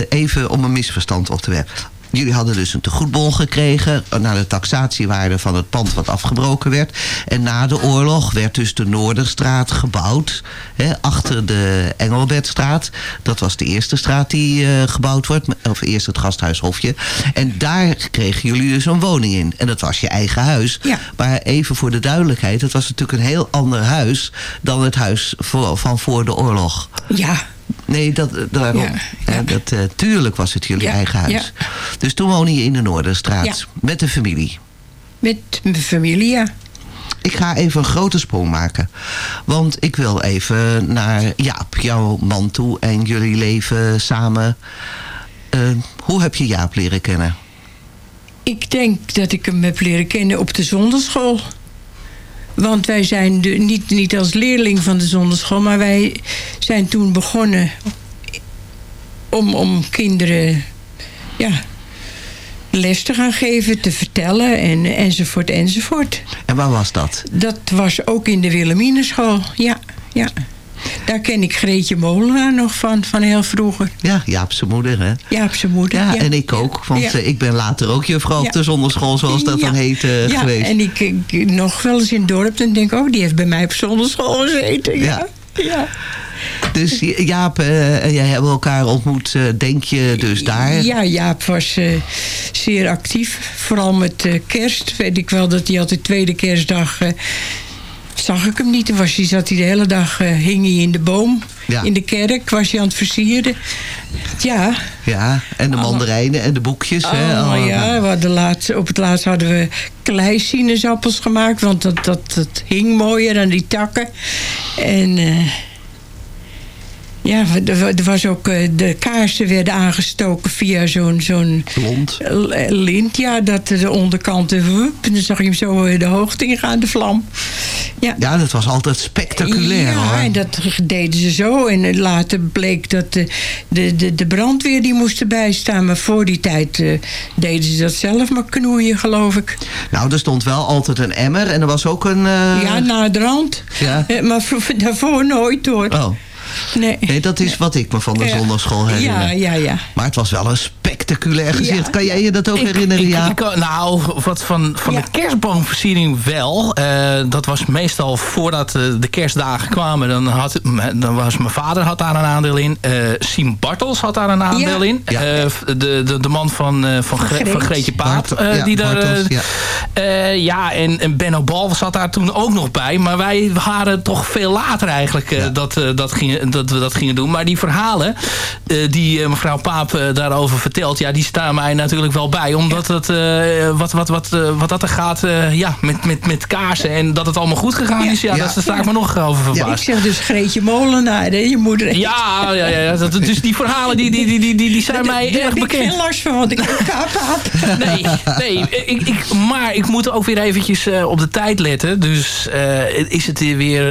S6: Even om een misverstand op te werpen. Jullie hadden dus een tegoedbon gekregen... naar de taxatiewaarde van het pand wat afgebroken werd. En na de oorlog werd dus de Noorderstraat gebouwd. Hè, achter de Engelbertstraat. Dat was de eerste straat die eh, gebouwd wordt. Of eerst het gasthuishofje. En daar kregen jullie dus een woning in. En dat was je eigen huis.
S7: Ja.
S6: Maar even voor de duidelijkheid... het was natuurlijk een heel ander huis... dan het huis voor- van voor de oorlog.
S7: Ja,
S6: Nee, dat, daarom.
S7: Ja,
S6: Hè, dat, eh, tuurlijk was het jullie
S7: Ja,
S6: eigen huis. Dus toen woonde je in de Noorderstraat. Met de familie.
S7: met mijn familie, ja.
S6: Ik ga even een grote sprong maken. Want ik wil even naar Jaap, jouw man toe. En jullie leven samen. Eh, hoe heb je Jaap leren kennen?
S7: Ik denk dat ik hem heb leren kennen op de zonderschool. Want wij zijn de, niet, niet als leerling van de zonderschool... maar wij zijn toen begonnen om, om kinderen ja, les te gaan geven, te vertellen en, enzovoort enzovoort.
S6: En waar was dat?
S7: Dat was ook in de Wilhelmineschool, ja, ja. Daar ken ik Greetje Molenaar nog van, van heel vroeger.
S6: Ja, Jaap zijn moeder, hè?
S7: Jaap zijn moeder.
S6: Ja,
S7: ja.
S6: en ik ook. Want
S7: Ja.
S6: eh, ik ben later ook juffrouw op de zonderschool, zoals dat dan heet,
S7: ja,
S6: geweest.
S7: en ik, ik nog wel eens in het dorp en denk, oh, die heeft bij mij op zonderschool gezeten. Ja. ja.
S6: Dus Jaap eh, en jij hebben elkaar ontmoet, denk je dus daar?
S7: Ja, Jaap was zeer actief. Vooral met kerst. Weet ik wel dat hij altijd tweede kerstdag... zag ik hem niet. Was hij, zat hij de hele dag, eh, hing hij in de boom.
S6: Ja.
S7: In de kerk was hij aan het versieren. Ja,
S6: Ja, en de mandarijnen en de boekjes. hè?
S7: Oh
S6: allemaal.
S7: ja, we hadden laatst, op het laatst hadden we kleisinaasappels gemaakt. Want dat, dat, dat hing mooier aan die takken. En eh, ja, er was ook, eh, de kaarsen werden aangestoken via zo'n zo'n
S6: Lont.
S7: lint. Ja, dat de onderkant, eh, woep, en dan zag je hem zo eh, de hoogte ingaan, de vlam. Ja.
S6: Ja, dat was altijd spectaculair
S7: Ja,
S6: hoor.
S7: en dat deden ze zo. En eh, later bleek dat de, de, de, de brandweer die moest erbij staan. Maar voor die tijd eh, deden ze dat zelf maar knoeien, geloof ik.
S6: Nou, er stond wel altijd een emmer en er was ook een... eh,
S7: Ja, na de rand.
S6: Ja.
S7: Eh, Maar voor- daarvoor nooit hoor.
S6: Oh,
S7: Nee.
S6: nee, dat is wat ik me van de zondagschool herinner.
S7: Ja, ja, ja.
S6: Maar het was wel een spectaculair gezicht.
S7: Ja.
S6: Kan jij je dat ook
S9: Ik-
S6: herinneren,
S9: ik-
S6: ja?
S9: ik- nou, wat van, van
S7: Ja.
S9: de kerstboomversiering wel. Eh, dat was meestal voordat eh, de kerstdagen kwamen. Dan, had, dan was mijn vader had daar een aandeel in. Eh Siem Bartels had daar een aandeel
S7: Ja.
S9: in. Eh, de, de, de man van, eh, van, Gre-
S7: Greet.
S9: van Greetje Paap. Eh, die daar,
S6: Bartels,
S9: eh,
S6: ja.
S9: ja, en, en Benno Bal zat daar toen ook nog bij. Maar wij waren toch veel later eigenlijk dat, dat, gingen, dat we dat gingen doen. Maar die verhalen eh, die mevrouw Paap daarover vertelt... ja, die staan mij natuurlijk wel bij. Omdat het, eh, wat, wat, wat, eh, wat dat er gaat eh, ja, met, met, met kaarsen... en dat het allemaal goed gegaan
S7: Ja.
S9: is... ja,
S6: Ja.
S9: daar sta ik me nog over
S7: Ik
S9: verbaasd.
S7: zeg dus Greetje Molenaar, hè, je moeder.
S9: Ja, ja, ja, dat, dus die verhalen die, die, die, die, die, die zijn mij
S7: Daar
S9: erg
S7: heb ik
S9: bekend.
S7: geen last van, want ik heb kaap had.
S9: Nee, nee ik, ik, maar ik moet ook weer eventjes op de tijd letten. Dus is het hier weer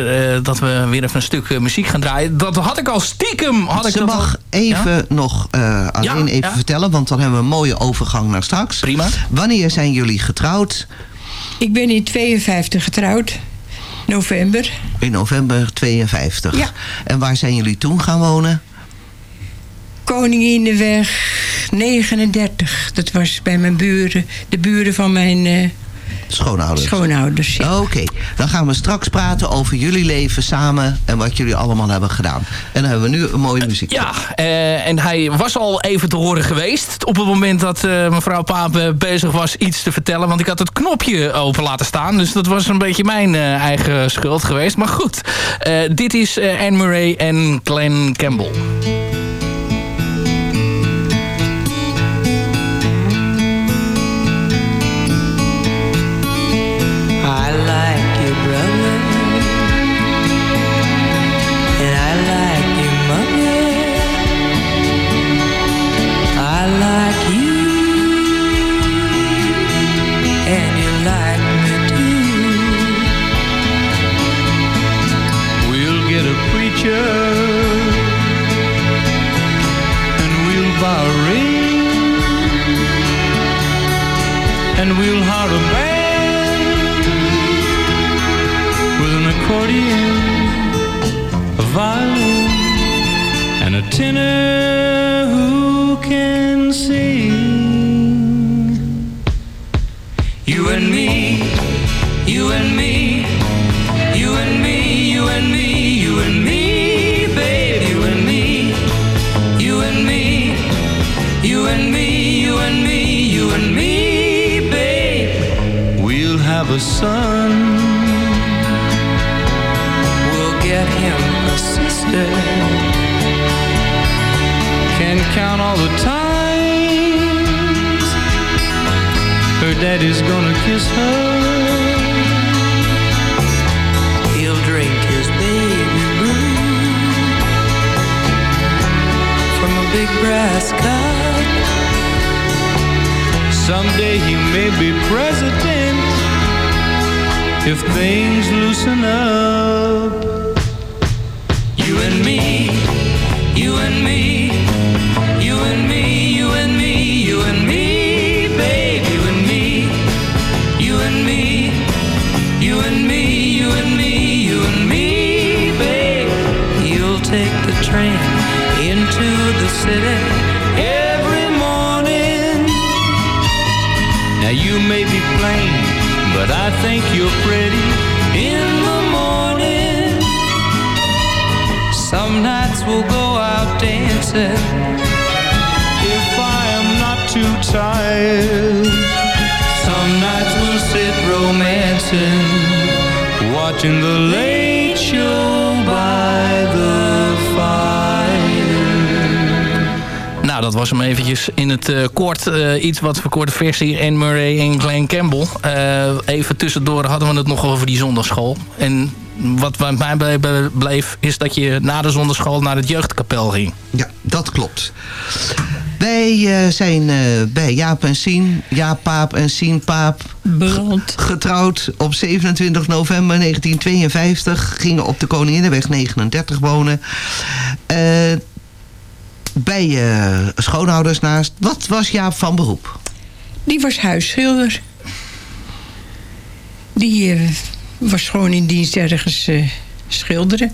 S9: dat we weer even een stuk muziek gaan draaien. Dat had ik al stiekem. Had ik
S6: Ze
S9: dat
S6: mag
S9: al-
S6: even nog alleen even vertellen, want dan hebben we een mooie overgang naar straks.
S9: Prima.
S6: Wanneer zijn jullie getrouwd?
S7: Ik ben in 52 getrouwd. November.
S6: In november 52.
S7: Ja.
S6: En waar zijn jullie toen gaan wonen?
S7: Koninginnenweg 39. Dat was bij mijn buren. De buren van mijn eh,
S6: Schoonouders.
S7: schoonouders. ja.
S6: Oké, dan gaan we straks praten over jullie leven samen en wat jullie allemaal hebben gedaan. En dan hebben we nu een mooie muziek.
S9: Ja, eh, en hij was al even te horen geweest. Op het moment dat eh, mevrouw Paap eh, bezig was iets te vertellen. Want ik had het knopje open laten staan. Dus dat was een beetje mijn eh, eigen schuld geweest. Maar goed, eh, dit is eh, Anne Murray en Glenn Campbell.
S11: Tenor who can sing. You and me, you and me, you and me, you and me, you and me, babe, you and me, you and me, you and me, you and me, you and me, babe. We'll have a son. We'll get him a sister. Count all the times her daddy's gonna kiss her. He'll drink his baby blue from a big brass cup. Someday he may be president if things loosen up.
S9: Het eh, kort. eh, iets wat verkorte versie. Anne Murray en Glenn Campbell. Eh, even tussendoor hadden we het nog over die zondagschool. En wat bij mij ble- ble- bleef... is dat je na de zondagschool naar het jeugdkapel ging.
S6: Ja, dat klopt. Wij eh, zijn eh, bij Jaap en Sien, Jaap Paap en Sien Paap
S7: Beland.
S6: getrouwd op 27 november 1952. Gingen op de Koninginnenweg 39 wonen. Eh, bij eh, schoonouders naast. Wat was Jaap van beroep?
S7: Die was huisschilder. Die eh, was gewoon in dienst ergens eh, schilderen.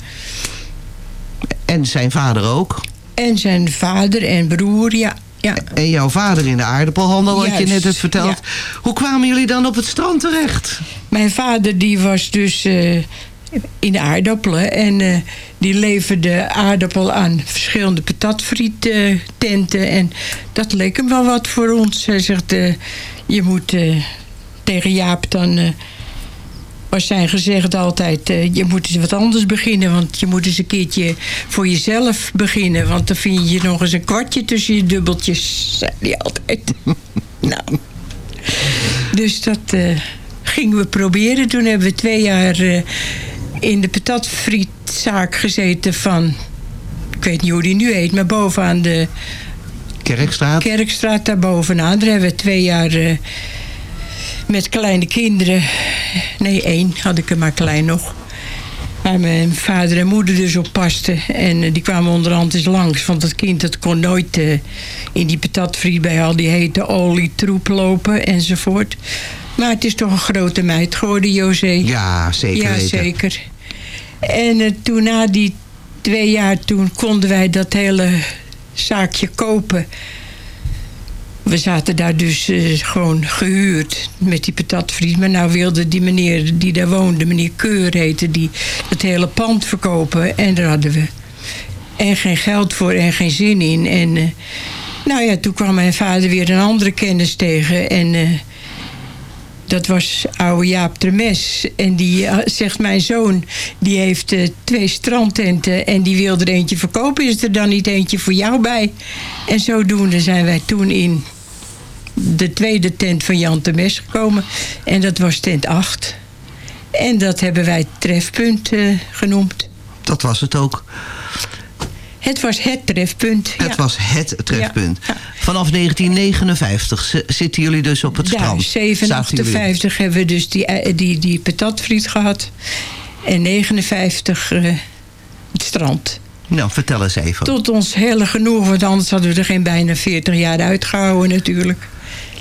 S6: En zijn vader ook.
S7: En zijn vader en broer, ja. ja.
S6: En jouw vader in de aardappelhandel, wat je net hebt verteld.
S7: ja.
S6: Hoe kwamen jullie dan op het strand terecht?
S7: Mijn vader die was dus in aardappelen. En eh, die leverde aardappel aan verschillende patatfriet eh, tenten. En dat leek hem wel wat voor ons. Hij zegt, eh, je moet eh, tegen Jaap dan... eh, was zijn gezegd altijd, eh, je moet eens wat anders beginnen. Want je moet eens een keertje voor jezelf beginnen. Want dan vind je nog eens een kwartje tussen je dubbeltjes. Zei hij altijd. nou. Dus dat eh, gingen we proberen. Toen hebben we twee jaar eh, in de patatfrietzaak gezeten van... Ik weet niet hoe die nu heet, maar bovenaan de
S6: Kerkstraat.
S7: Kerkstraat daar bovenaan. Daar hebben we twee jaar eh, met kleine kinderen... Nee, één had ik er maar klein nog. Waar mijn vader en moeder dus op pasten. En eh, die kwamen onderhand eens langs. Want dat kind dat kon nooit eh, in die patatfriet bij al die hete olie troep lopen enzovoort. Maar het is toch een grote meid geworden, José.
S6: Ja, zeker
S7: Ja, zeker. En eh, toen na die twee jaar, toen konden wij dat hele zaakje kopen. We zaten daar dus eh, gewoon gehuurd met die patatfriet. Maar nou wilde die meneer die daar woonde, meneer Keur heette, die het hele pand verkopen. En daar hadden we en geen geld voor en geen zin in. En eh, nou ja, toen kwam mijn vader weer een andere kennis tegen. En dat was oude Jaap Tremes. En die eh, zegt, mijn zoon, die heeft eh, twee strandtenten... en die wil er eentje verkopen. Is er dan niet eentje voor jou bij? En zodoende zijn wij toen in de tweede tent van Jan Tremes gekomen. En dat was tent 8. En dat hebben wij trefpunt eh, genoemd.
S6: Dat was het ook.
S7: Het was het trefpunt.
S6: Het
S7: ja.
S6: was het trefpunt. Vanaf 1959 zi- zitten jullie dus op het
S7: Ja,
S6: strand.
S7: 57 hebben we dus die, eh, die, die patatfriet gehad. En 59 eh, het strand.
S6: Nou, vertel eens even.
S7: Tot ons hele genoeg, want anders hadden we er geen bijna 40 jaar uitgehouden natuurlijk.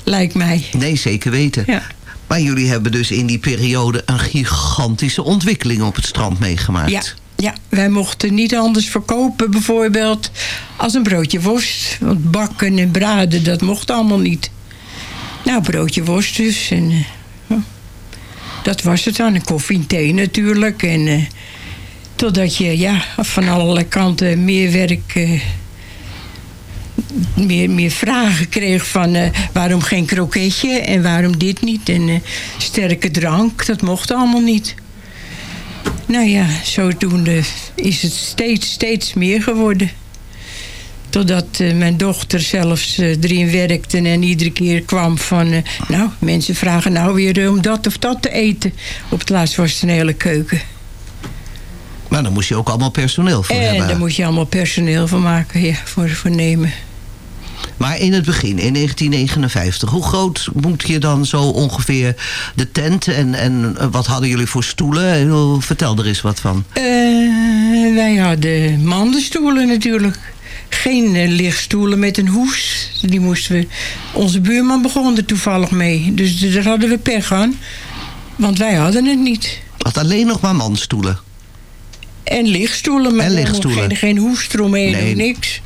S7: Lijkt mij.
S6: Nee, zeker weten.
S7: Ja.
S6: Maar jullie hebben dus in die periode een gigantische ontwikkeling op het strand meegemaakt.
S7: Ja, ja, wij mochten niet anders verkopen bijvoorbeeld als een broodje worst. Want bakken en braden, dat mocht allemaal niet. Nou, broodje worst dus. En, eh, dat was het dan. Koffie en thee natuurlijk. En, eh, totdat je ja, van allerlei kanten meer werk... eh, meer, meer vragen kreeg van waarom geen kroketje en waarom dit niet. En sterke drank, dat mocht allemaal niet. Nou ja, zodoende is het steeds, steeds meer geworden. Totdat eh, mijn dochter zelfs eh, erin werkte en iedere keer kwam van... eh, nou, mensen vragen nou weer om dat of dat te eten. Op het laatst was het een hele keuken.
S6: Maar dan moest je ook allemaal personeel voor
S7: en
S6: hebben.
S7: daar moet je allemaal personeel van maken, ja, voor, voor nemen.
S6: Maar in het begin, in 1959, hoe groot moet je dan zo ongeveer de tent? En, en eh, wat hadden jullie voor stoelen? Vertel er eens wat van.
S7: Eh, wij hadden mandenstoelen natuurlijk. Geen eh, lichtstoelen met een hoes. Die moesten we... Onze buurman begon er toevallig mee. Dus daar hadden we pech aan. Want wij hadden het niet.
S6: Had alleen nog maar manstoelen.
S7: En lichtstoelen. Maar
S6: En lichtstoelen.
S7: Geen, geen hoes eromheen
S6: Nee.
S7: of niks.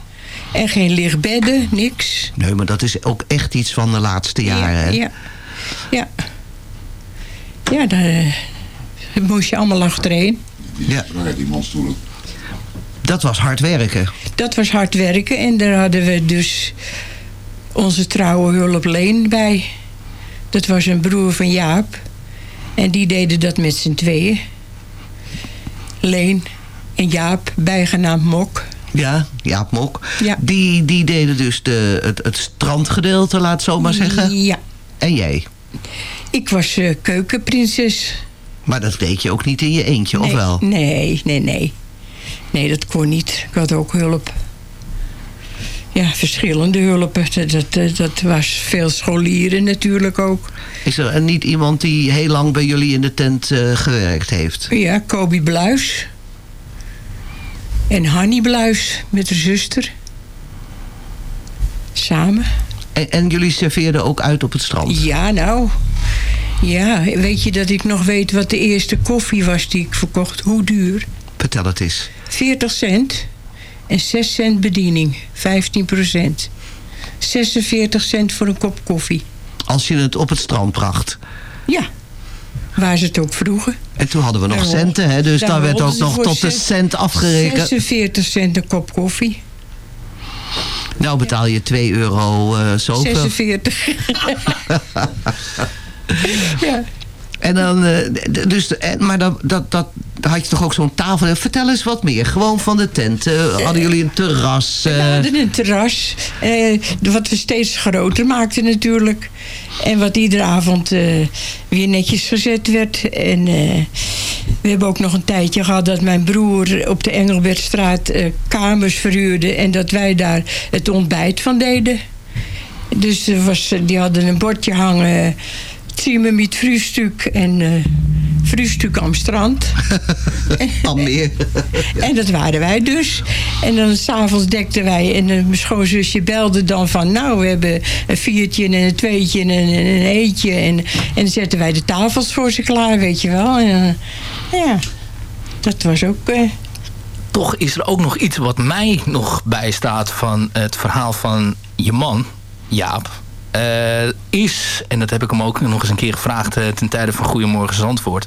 S7: En geen lichtbedden, niks.
S6: Nee, maar dat is ook echt iets van de laatste jaren. hè?
S7: Ja, ja. Ja, daar eh, moest je allemaal achterheen.
S6: Ja.
S5: die manstoelen.
S6: Dat was hard werken.
S7: Dat was hard werken en daar hadden we dus onze trouwe hulp Leen bij. Dat was een broer van Jaap. En die deden dat met z'n tweeën. Leen en Jaap, bijgenaamd Mok.
S6: Ja, Jaap Mok.
S7: Ja.
S6: Die, die deden dus de, het, het strandgedeelte, laat het zo maar zeggen.
S7: Ja.
S6: En jij?
S7: Ik was eh, keukenprinses.
S6: Maar dat deed je ook niet in je eentje, of wel?
S7: Nee, nee, nee. Nee, dat kon niet. Ik had ook hulp. Ja, verschillende hulpen. Dat, dat, dat was veel scholieren natuurlijk ook.
S6: Is er niet iemand die heel lang bij jullie in de tent eh, gewerkt heeft?
S7: Ja, Kobi Bluis. En Hanny Bluis met haar zuster. Samen.
S6: En, en jullie serveerden ook uit op het strand?
S7: Ja, nou. Ja, weet je dat ik nog weet wat de eerste koffie was die ik verkocht? Hoe duur?
S6: Vertel het eens.
S7: 40 cent en 6 cent bediening. 15 procent. 46 cent voor een kop koffie.
S6: Als je het op het strand bracht.
S7: Ja, waar ze het ook vroegen.
S6: En toen hadden we nog centen, hè? dus
S7: daar
S6: werd ook
S7: ze
S6: nog tot de
S7: cent-
S6: afgerekend.
S7: 46 cent een kop koffie.
S6: Nou betaal je 2 euro eh zoveel.
S7: 46. ja.
S6: En dan, eh, dus, eh, maar dat, dat, dat had je toch ook zo'n tafel. Vertel eens wat meer. Gewoon van de tent. Eh, hadden jullie een terras?
S7: We hadden een terras, wat we steeds groter maakten natuurlijk. En wat iedere avond weer netjes gezet werd. En we hebben ook nog een tijdje gehad dat mijn broer op de Engelbertstraat kamers verhuurde. En dat wij daar het ontbijt van deden. Dus was, die hadden een bordje hangen. Zimmer met frühstuk en eh frühstuk am strand.
S6: Al meer.
S7: En dat waren wij dus. En dan s'avonds dekten wij. En eh, mijn schoonzusje belde dan van... nou, we hebben een viertje en een tweetje en een, en een eentje. En, en dan zetten wij de tafels voor ze klaar, weet je wel. En, eh, ja, dat was ook...
S9: Toch is er ook nog iets wat mij nog bijstaat van het verhaal van je man, Jaap. Eh, is, en dat heb ik hem ook nog eens een keer gevraagd eh, ten tijde van Goedemorgen Zandvoort.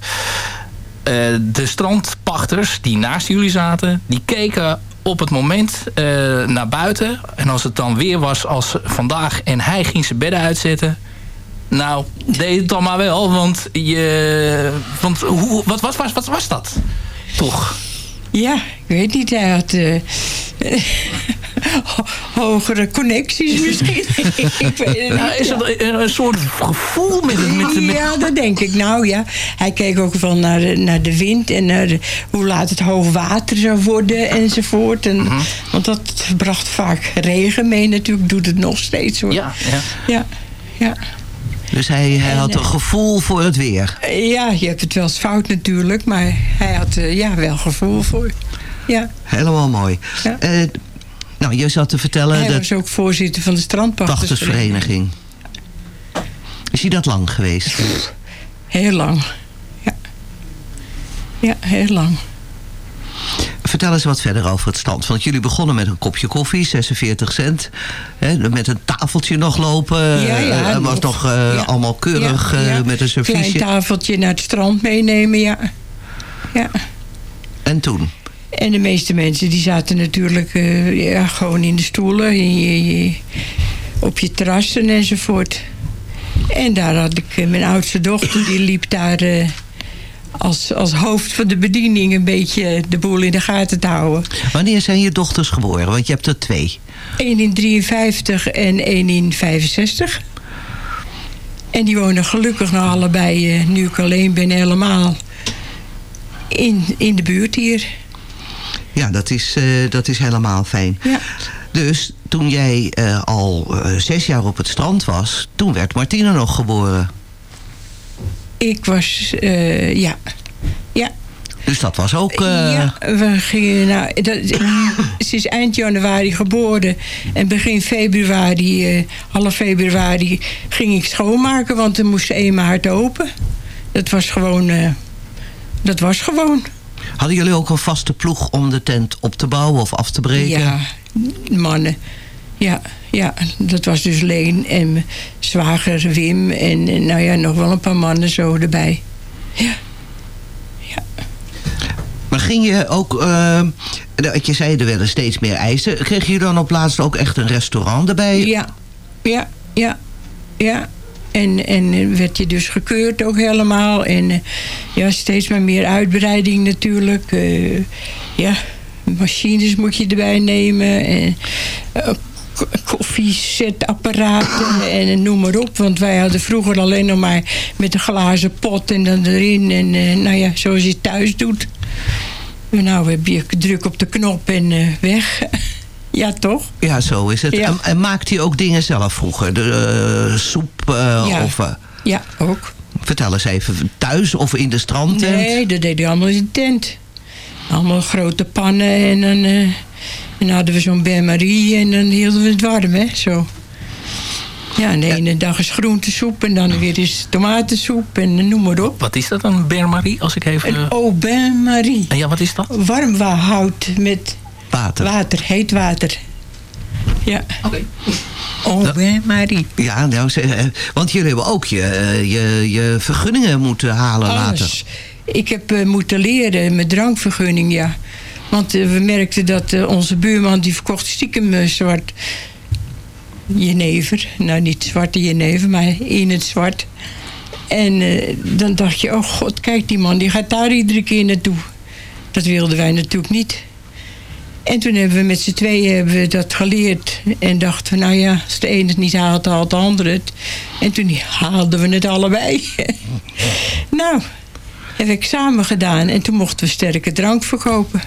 S9: Eh, de strandpachters die naast jullie zaten, die keken op het moment naar buiten. En als het dan weer was als vandaag en hij ging zijn bedden uitzetten. Nou, deed het dan maar wel, want je... Want hoe, wat, wat, was, wat was dat? Toch?
S7: Ja, ik weet niet. Hij had eh, ho- hogere connecties misschien. ik weet het niet.
S9: is er een, een soort gevoel met het... Met, met,
S7: Ja, dat denk ik. Nou ja, hij keek ook wel naar de, naar de wind en naar de- hoe laat het hoog water zou worden enzovoort. En,
S9: Mhm.
S7: Want dat bracht vaak regen mee natuurlijk. Doet het nog steeds hoor.
S9: Ja, ja.
S7: Ja, ja.
S6: Dus hij, hij had een
S7: eh,
S6: gevoel voor het weer.
S7: Ja, je hebt het wel eens fout natuurlijk. Maar hij had eh, ja, wel gevoel voor. ja.
S6: Helemaal mooi. Eh, nou, je zat te vertellen...
S7: Hij
S6: dat
S7: was ook voorzitter van de strandpachtersvereniging.
S6: Pachtersvereniging. Is hij dat lang geweest?
S7: Heel lang. Ja. Ja, heel lang.
S6: Vertel eens wat verder over het stand. Want jullie begonnen met een kopje koffie, 46 cent. Hè, met een tafeltje nog lopen.
S7: Ja, ja,
S6: Eh, was
S7: nog.
S6: nog eh,
S7: Ja.
S6: allemaal keurig
S7: Ja,
S6: eh, met een
S7: Klein
S6: serviesje.
S7: tafeltje naar het strand meenemen, ja. Ja.
S6: En toen?
S7: En de meeste mensen die zaten natuurlijk ja, gewoon in de stoelen, in je- je- op je terrassen enzovoort. En daar had ik mijn oudste dochter, die liep daar als, als hoofd van de bediening een beetje de boel in de gaten te houden.
S6: Wanneer zijn je dochters geboren? Want je hebt er twee.
S7: Eén in 53 en één in 65. En die wonen gelukkig nog allebei, eh, nu ik alleen ben, helemaal in, in de buurt hier.
S6: Ja, dat is, eh, dat is helemaal fijn.
S7: Ja.
S6: Dus toen jij eh, al zes jaar op het strand was... toen werd Martine nog geboren.
S7: Ik was, eh, ja. Ja.
S6: Dus dat was ook... eh,
S7: Ja, we gingen nou, dat, ze is eind januari geboren. En begin februari, eh, half februari, ging ik schoonmaken. Want er moest eenmaal hard open. Dat was gewoon, dat was gewoon.
S6: Hadden jullie ook een vaste ploeg om de tent op te bouwen of af te breken?
S7: Ja, mannen. Ja, ja, dat was dus Leen en zwager Wim. En nou ja, nog wel een paar mannen zo erbij.
S6: Maar ging je ook... dat je zei, er werden steeds meer eisen. Kreeg je dan op laatst ook echt een restaurant erbij?
S7: Ja, ja, ja, ja. En, en werd je dus gekeurd ook helemaal. En eh, ja, steeds maar meer uitbreiding natuurlijk. Eh, ja, machines moet je erbij nemen. En, koffiezetapparaten en eh, noem maar op. Want wij hadden vroeger alleen nog maar met een glazen pot en dan erin. En eh, nou ja, zoals je het thuis doet. Nou heb je druk op de knop en eh, weg. ja, toch?
S6: Ja, zo is het.
S7: Ja.
S6: En, en maakte je ook dingen zelf vroeger? De soep
S7: Ja.
S6: of...
S7: Ja, ook.
S6: vertel eens even, thuis of in de strandtent?
S7: Nee, dat deed hij allemaal in de tent. Allemaal grote pannen en dan, en dan hadden we zo'n bain-marie en dan hielden we het warm, hè, zo. Ja, en de ene dag is groentesoep en dan weer is tomatensoep en noem maar op.
S9: Wat is dat, een bain-marie, als ik even...
S7: Een au bain-marie.
S9: En ja, wat is dat?
S7: Warm wa- hout met
S6: water.
S7: water, heet water. Ja. Oké. Au bain-marie.
S6: Ja, nou, eh, want jullie hebben ook je, eh, je, je vergunningen moeten halen later.
S7: Alles. Ik heb eh, moeten leren met drankvergunning, ja. Want eh, we merkten dat eh, onze buurman die verkocht stiekem eh, zwart jenever. Nou, niet zwarte jenever, maar in het zwart. En dan dacht je, oh god, kijk die man, die gaat daar iedere keer naartoe. Dat wilden wij natuurlijk niet. En toen hebben we met z'n tweeën hebben we dat geleerd. En dachten we, nou ja, als de ene het niet haalt, haalt de andere het. En toen haalden we het allebei. nou, heb ik samen gedaan. En toen mochten we sterke drank verkopen.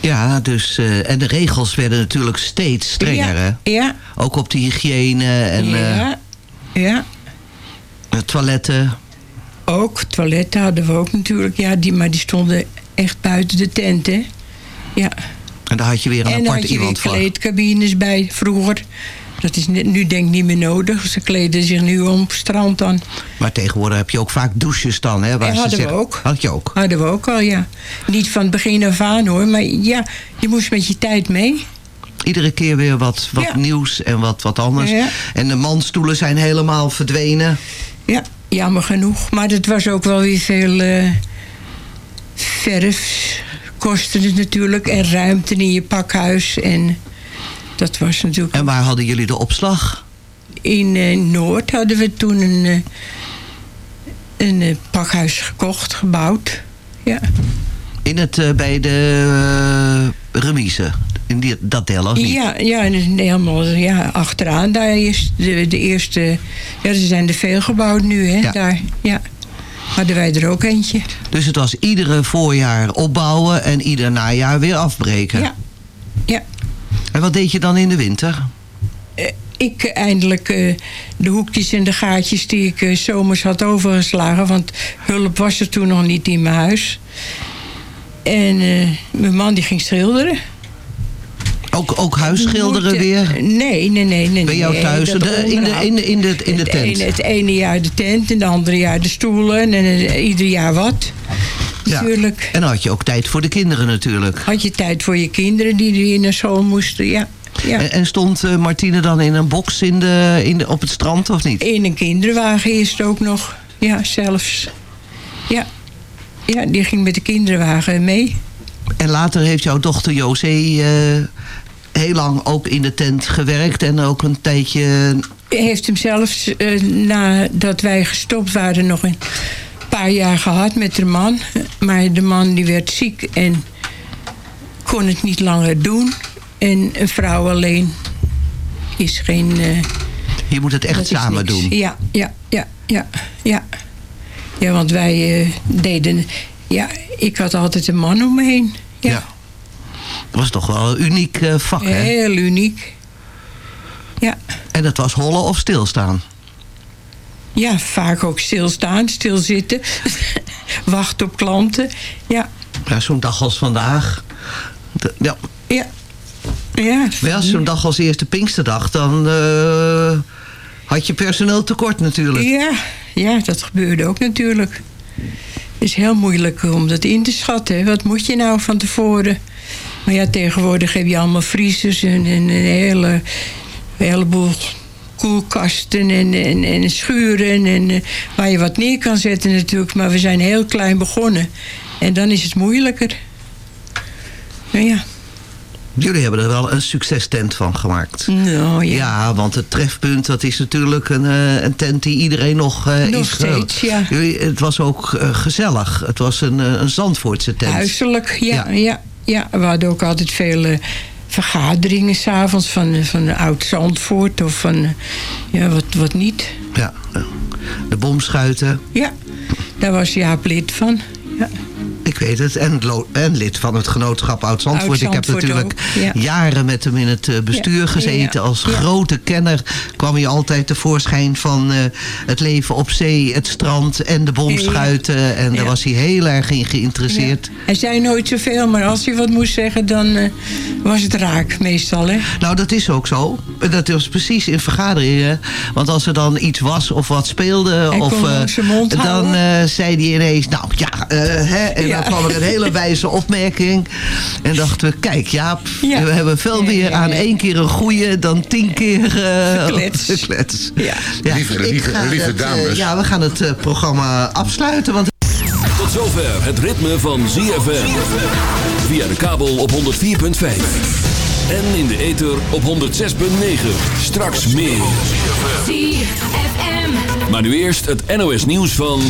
S6: Ja, dus, eh, en de regels werden natuurlijk steeds strenger,
S7: Ja,
S6: hè?
S7: ja.
S6: Ook op de hygiëne en
S7: ja, ja.
S6: eh, toiletten.
S7: Ook, toiletten hadden we ook natuurlijk. Ja, die, maar die stonden echt buiten de tent, hè. Ja.
S6: En daar had je weer een
S7: en
S6: apart
S7: had je weer
S6: iemand voor.
S7: kleedcabines bij vroeger. Dat is nu denk ik niet meer nodig. Ze kleden zich nu om op het strand dan.
S6: Maar tegenwoordig heb je ook vaak douches dan, hè? Waar ze
S7: hadden we
S6: zeggen-
S7: ook.
S6: Had je ook.
S7: Hadden we ook al, ja. Niet van het begin af aan hoor. Maar ja, je moest met je tijd mee.
S6: Iedere keer weer wat, wat
S7: Ja.
S6: nieuws en wat, wat anders.
S7: Ja.
S6: En de mandstoelen zijn helemaal verdwenen.
S7: Ja, jammer genoeg. Maar het was ook wel weer veel eh, verf. Kostte het natuurlijk. En ruimte in je pakhuis. En dat was natuurlijk...
S6: En waar hadden jullie de opslag?
S7: In eh, Noord hadden we toen een, eh, een eh, pakhuis gekocht, gebouwd. Ja.
S6: In het, bij de remise. In die, dat deel, of niet?
S7: Ja, ja, helemaal ja, achteraan. Daar is de, de eerste... Ja, er zijn er veel gebouwd nu, hè.
S6: Ja.
S7: Daar, ja. Hadden wij er ook eentje.
S6: Dus het was iedere voorjaar opbouwen en ieder najaar weer afbreken.
S7: Ja.
S6: En wat deed je dan in de winter?
S7: Eh, ik eindelijk eh, de hoekjes en de gaatjes die ik eh, zomers had overgeslagen. Want hulp was er toen nog niet in mijn huis. En mijn man die ging schilderen.
S6: Ook, ook huisschilderen weer?
S7: Nee, nee, nee. nee
S6: Bij jou
S7: nee,
S6: thuis? De- in, de, in, de, in, de, in de
S7: het
S6: tent?
S7: Ene, het ene jaar de tent en het andere jaar de stoelen. En ieder jaar wat. Natuurlijk.
S6: En dan had je ook tijd voor de kinderen natuurlijk.
S7: Had je tijd voor je kinderen die weer naar school moesten, ja. ja.
S6: En, stond eh, Martine dan in een box in de, in de, op het strand of niet?
S7: In een kinderwagen is het ook nog. Ja, zelfs. Ja. Ja, die ging met de kinderwagen mee.
S6: En later heeft jouw dochter José eh, heel lang ook in de tent gewerkt. En ook een tijdje...
S7: heeft hem zelfs eh, nadat wij gestopt waren nog een paar jaar gehad met de man. Maar de man die werd ziek en kon het niet langer doen. En een vrouw alleen is geen... eh,
S6: Je moet het echt samen
S7: niks.
S6: doen.
S7: Ja, ja, ja, ja, ja. Ja, want wij eh, deden... Ja, ik had altijd een man om me heen. Ja.
S6: Dat was toch wel een uniek eh, vak, hè?
S7: Heel uniek. Ja.
S6: En dat was hollen of stilstaan?
S7: Ja, vaak ook stilstaan, stilzitten. Wachten op klanten. Ja.
S6: Ja, zo'n dag als vandaag. De- ja.
S7: Ja. Ja,
S6: Maar ja, zo'n dag als eerste Pinksterdag, dan eh, had je personeel tekort natuurlijk.
S7: Ja, ja, dat gebeurde ook natuurlijk. Het is heel moeilijk om dat in te schatten. hè. Wat moet je nou van tevoren? Maar ja, tegenwoordig heb je allemaal vriezers en, en een hele, heleboel koelkasten en, en, en schuren. En, eh, waar je wat neer kan zetten natuurlijk. Maar we zijn heel klein begonnen. En dan is het moeilijker. Nou ja.
S6: Jullie hebben er wel een succestent van gemaakt.
S7: Nou ja.
S6: Ja, want het trefpunt, dat is natuurlijk een, eh, een tent die iedereen nog, eh,
S7: Nog
S6: is.
S7: steeds, ja.
S6: Jullie, het was ook gezellig. Het was een, een Zandvoortse tent.
S7: Huiselijk, ja, ja. ja, We hadden ook altijd veel vergaderingen s'avonds van, eh, van oud Zandvoort of van eh, ja, wat, wat niet.
S6: Ja, eh, de bomschuiten.
S7: Ja, daar was Jaap lid van. Ja.
S6: Ik weet het. En, lid van het genootschap Oud-Zandvoort. Ik heb natuurlijk
S7: ja.
S6: jaren met hem in het eh, bestuur
S7: Ja,
S6: gezeten. Als grote kenner kwam hij altijd tevoorschijn van eh, het leven op zee, het strand en de bomschuiten. En daar was hij heel erg in geïnteresseerd.
S7: Hij zei nooit zoveel, maar als hij wat moest zeggen, dan eh, was het raak meestal. Hè?
S6: Nou, dat is ook zo. Dat was precies in vergaderingen. Want als er dan iets was of wat speelde...
S7: Hij
S6: of, dan zei hij ineens... Nou ja, hè, en
S7: Ja.
S6: Dan kwam er een hele wijze opmerking. En dachten we, kijk Jaap...
S7: Ja.
S6: we hebben veel meer aan één keer een goeie... dan tien keer uh,
S7: Geklets.
S6: geklets.
S7: Ja.
S5: Lieve- lieve- lieve
S6: het, eh,
S5: dames.
S6: ja, we gaan het eh, programma afsluiten. Want
S1: Tot zover het ritme van ZFM. Via de kabel op 104.5. En in de ether op 106.9. Straks meer. Maar nu eerst het NOS nieuws van...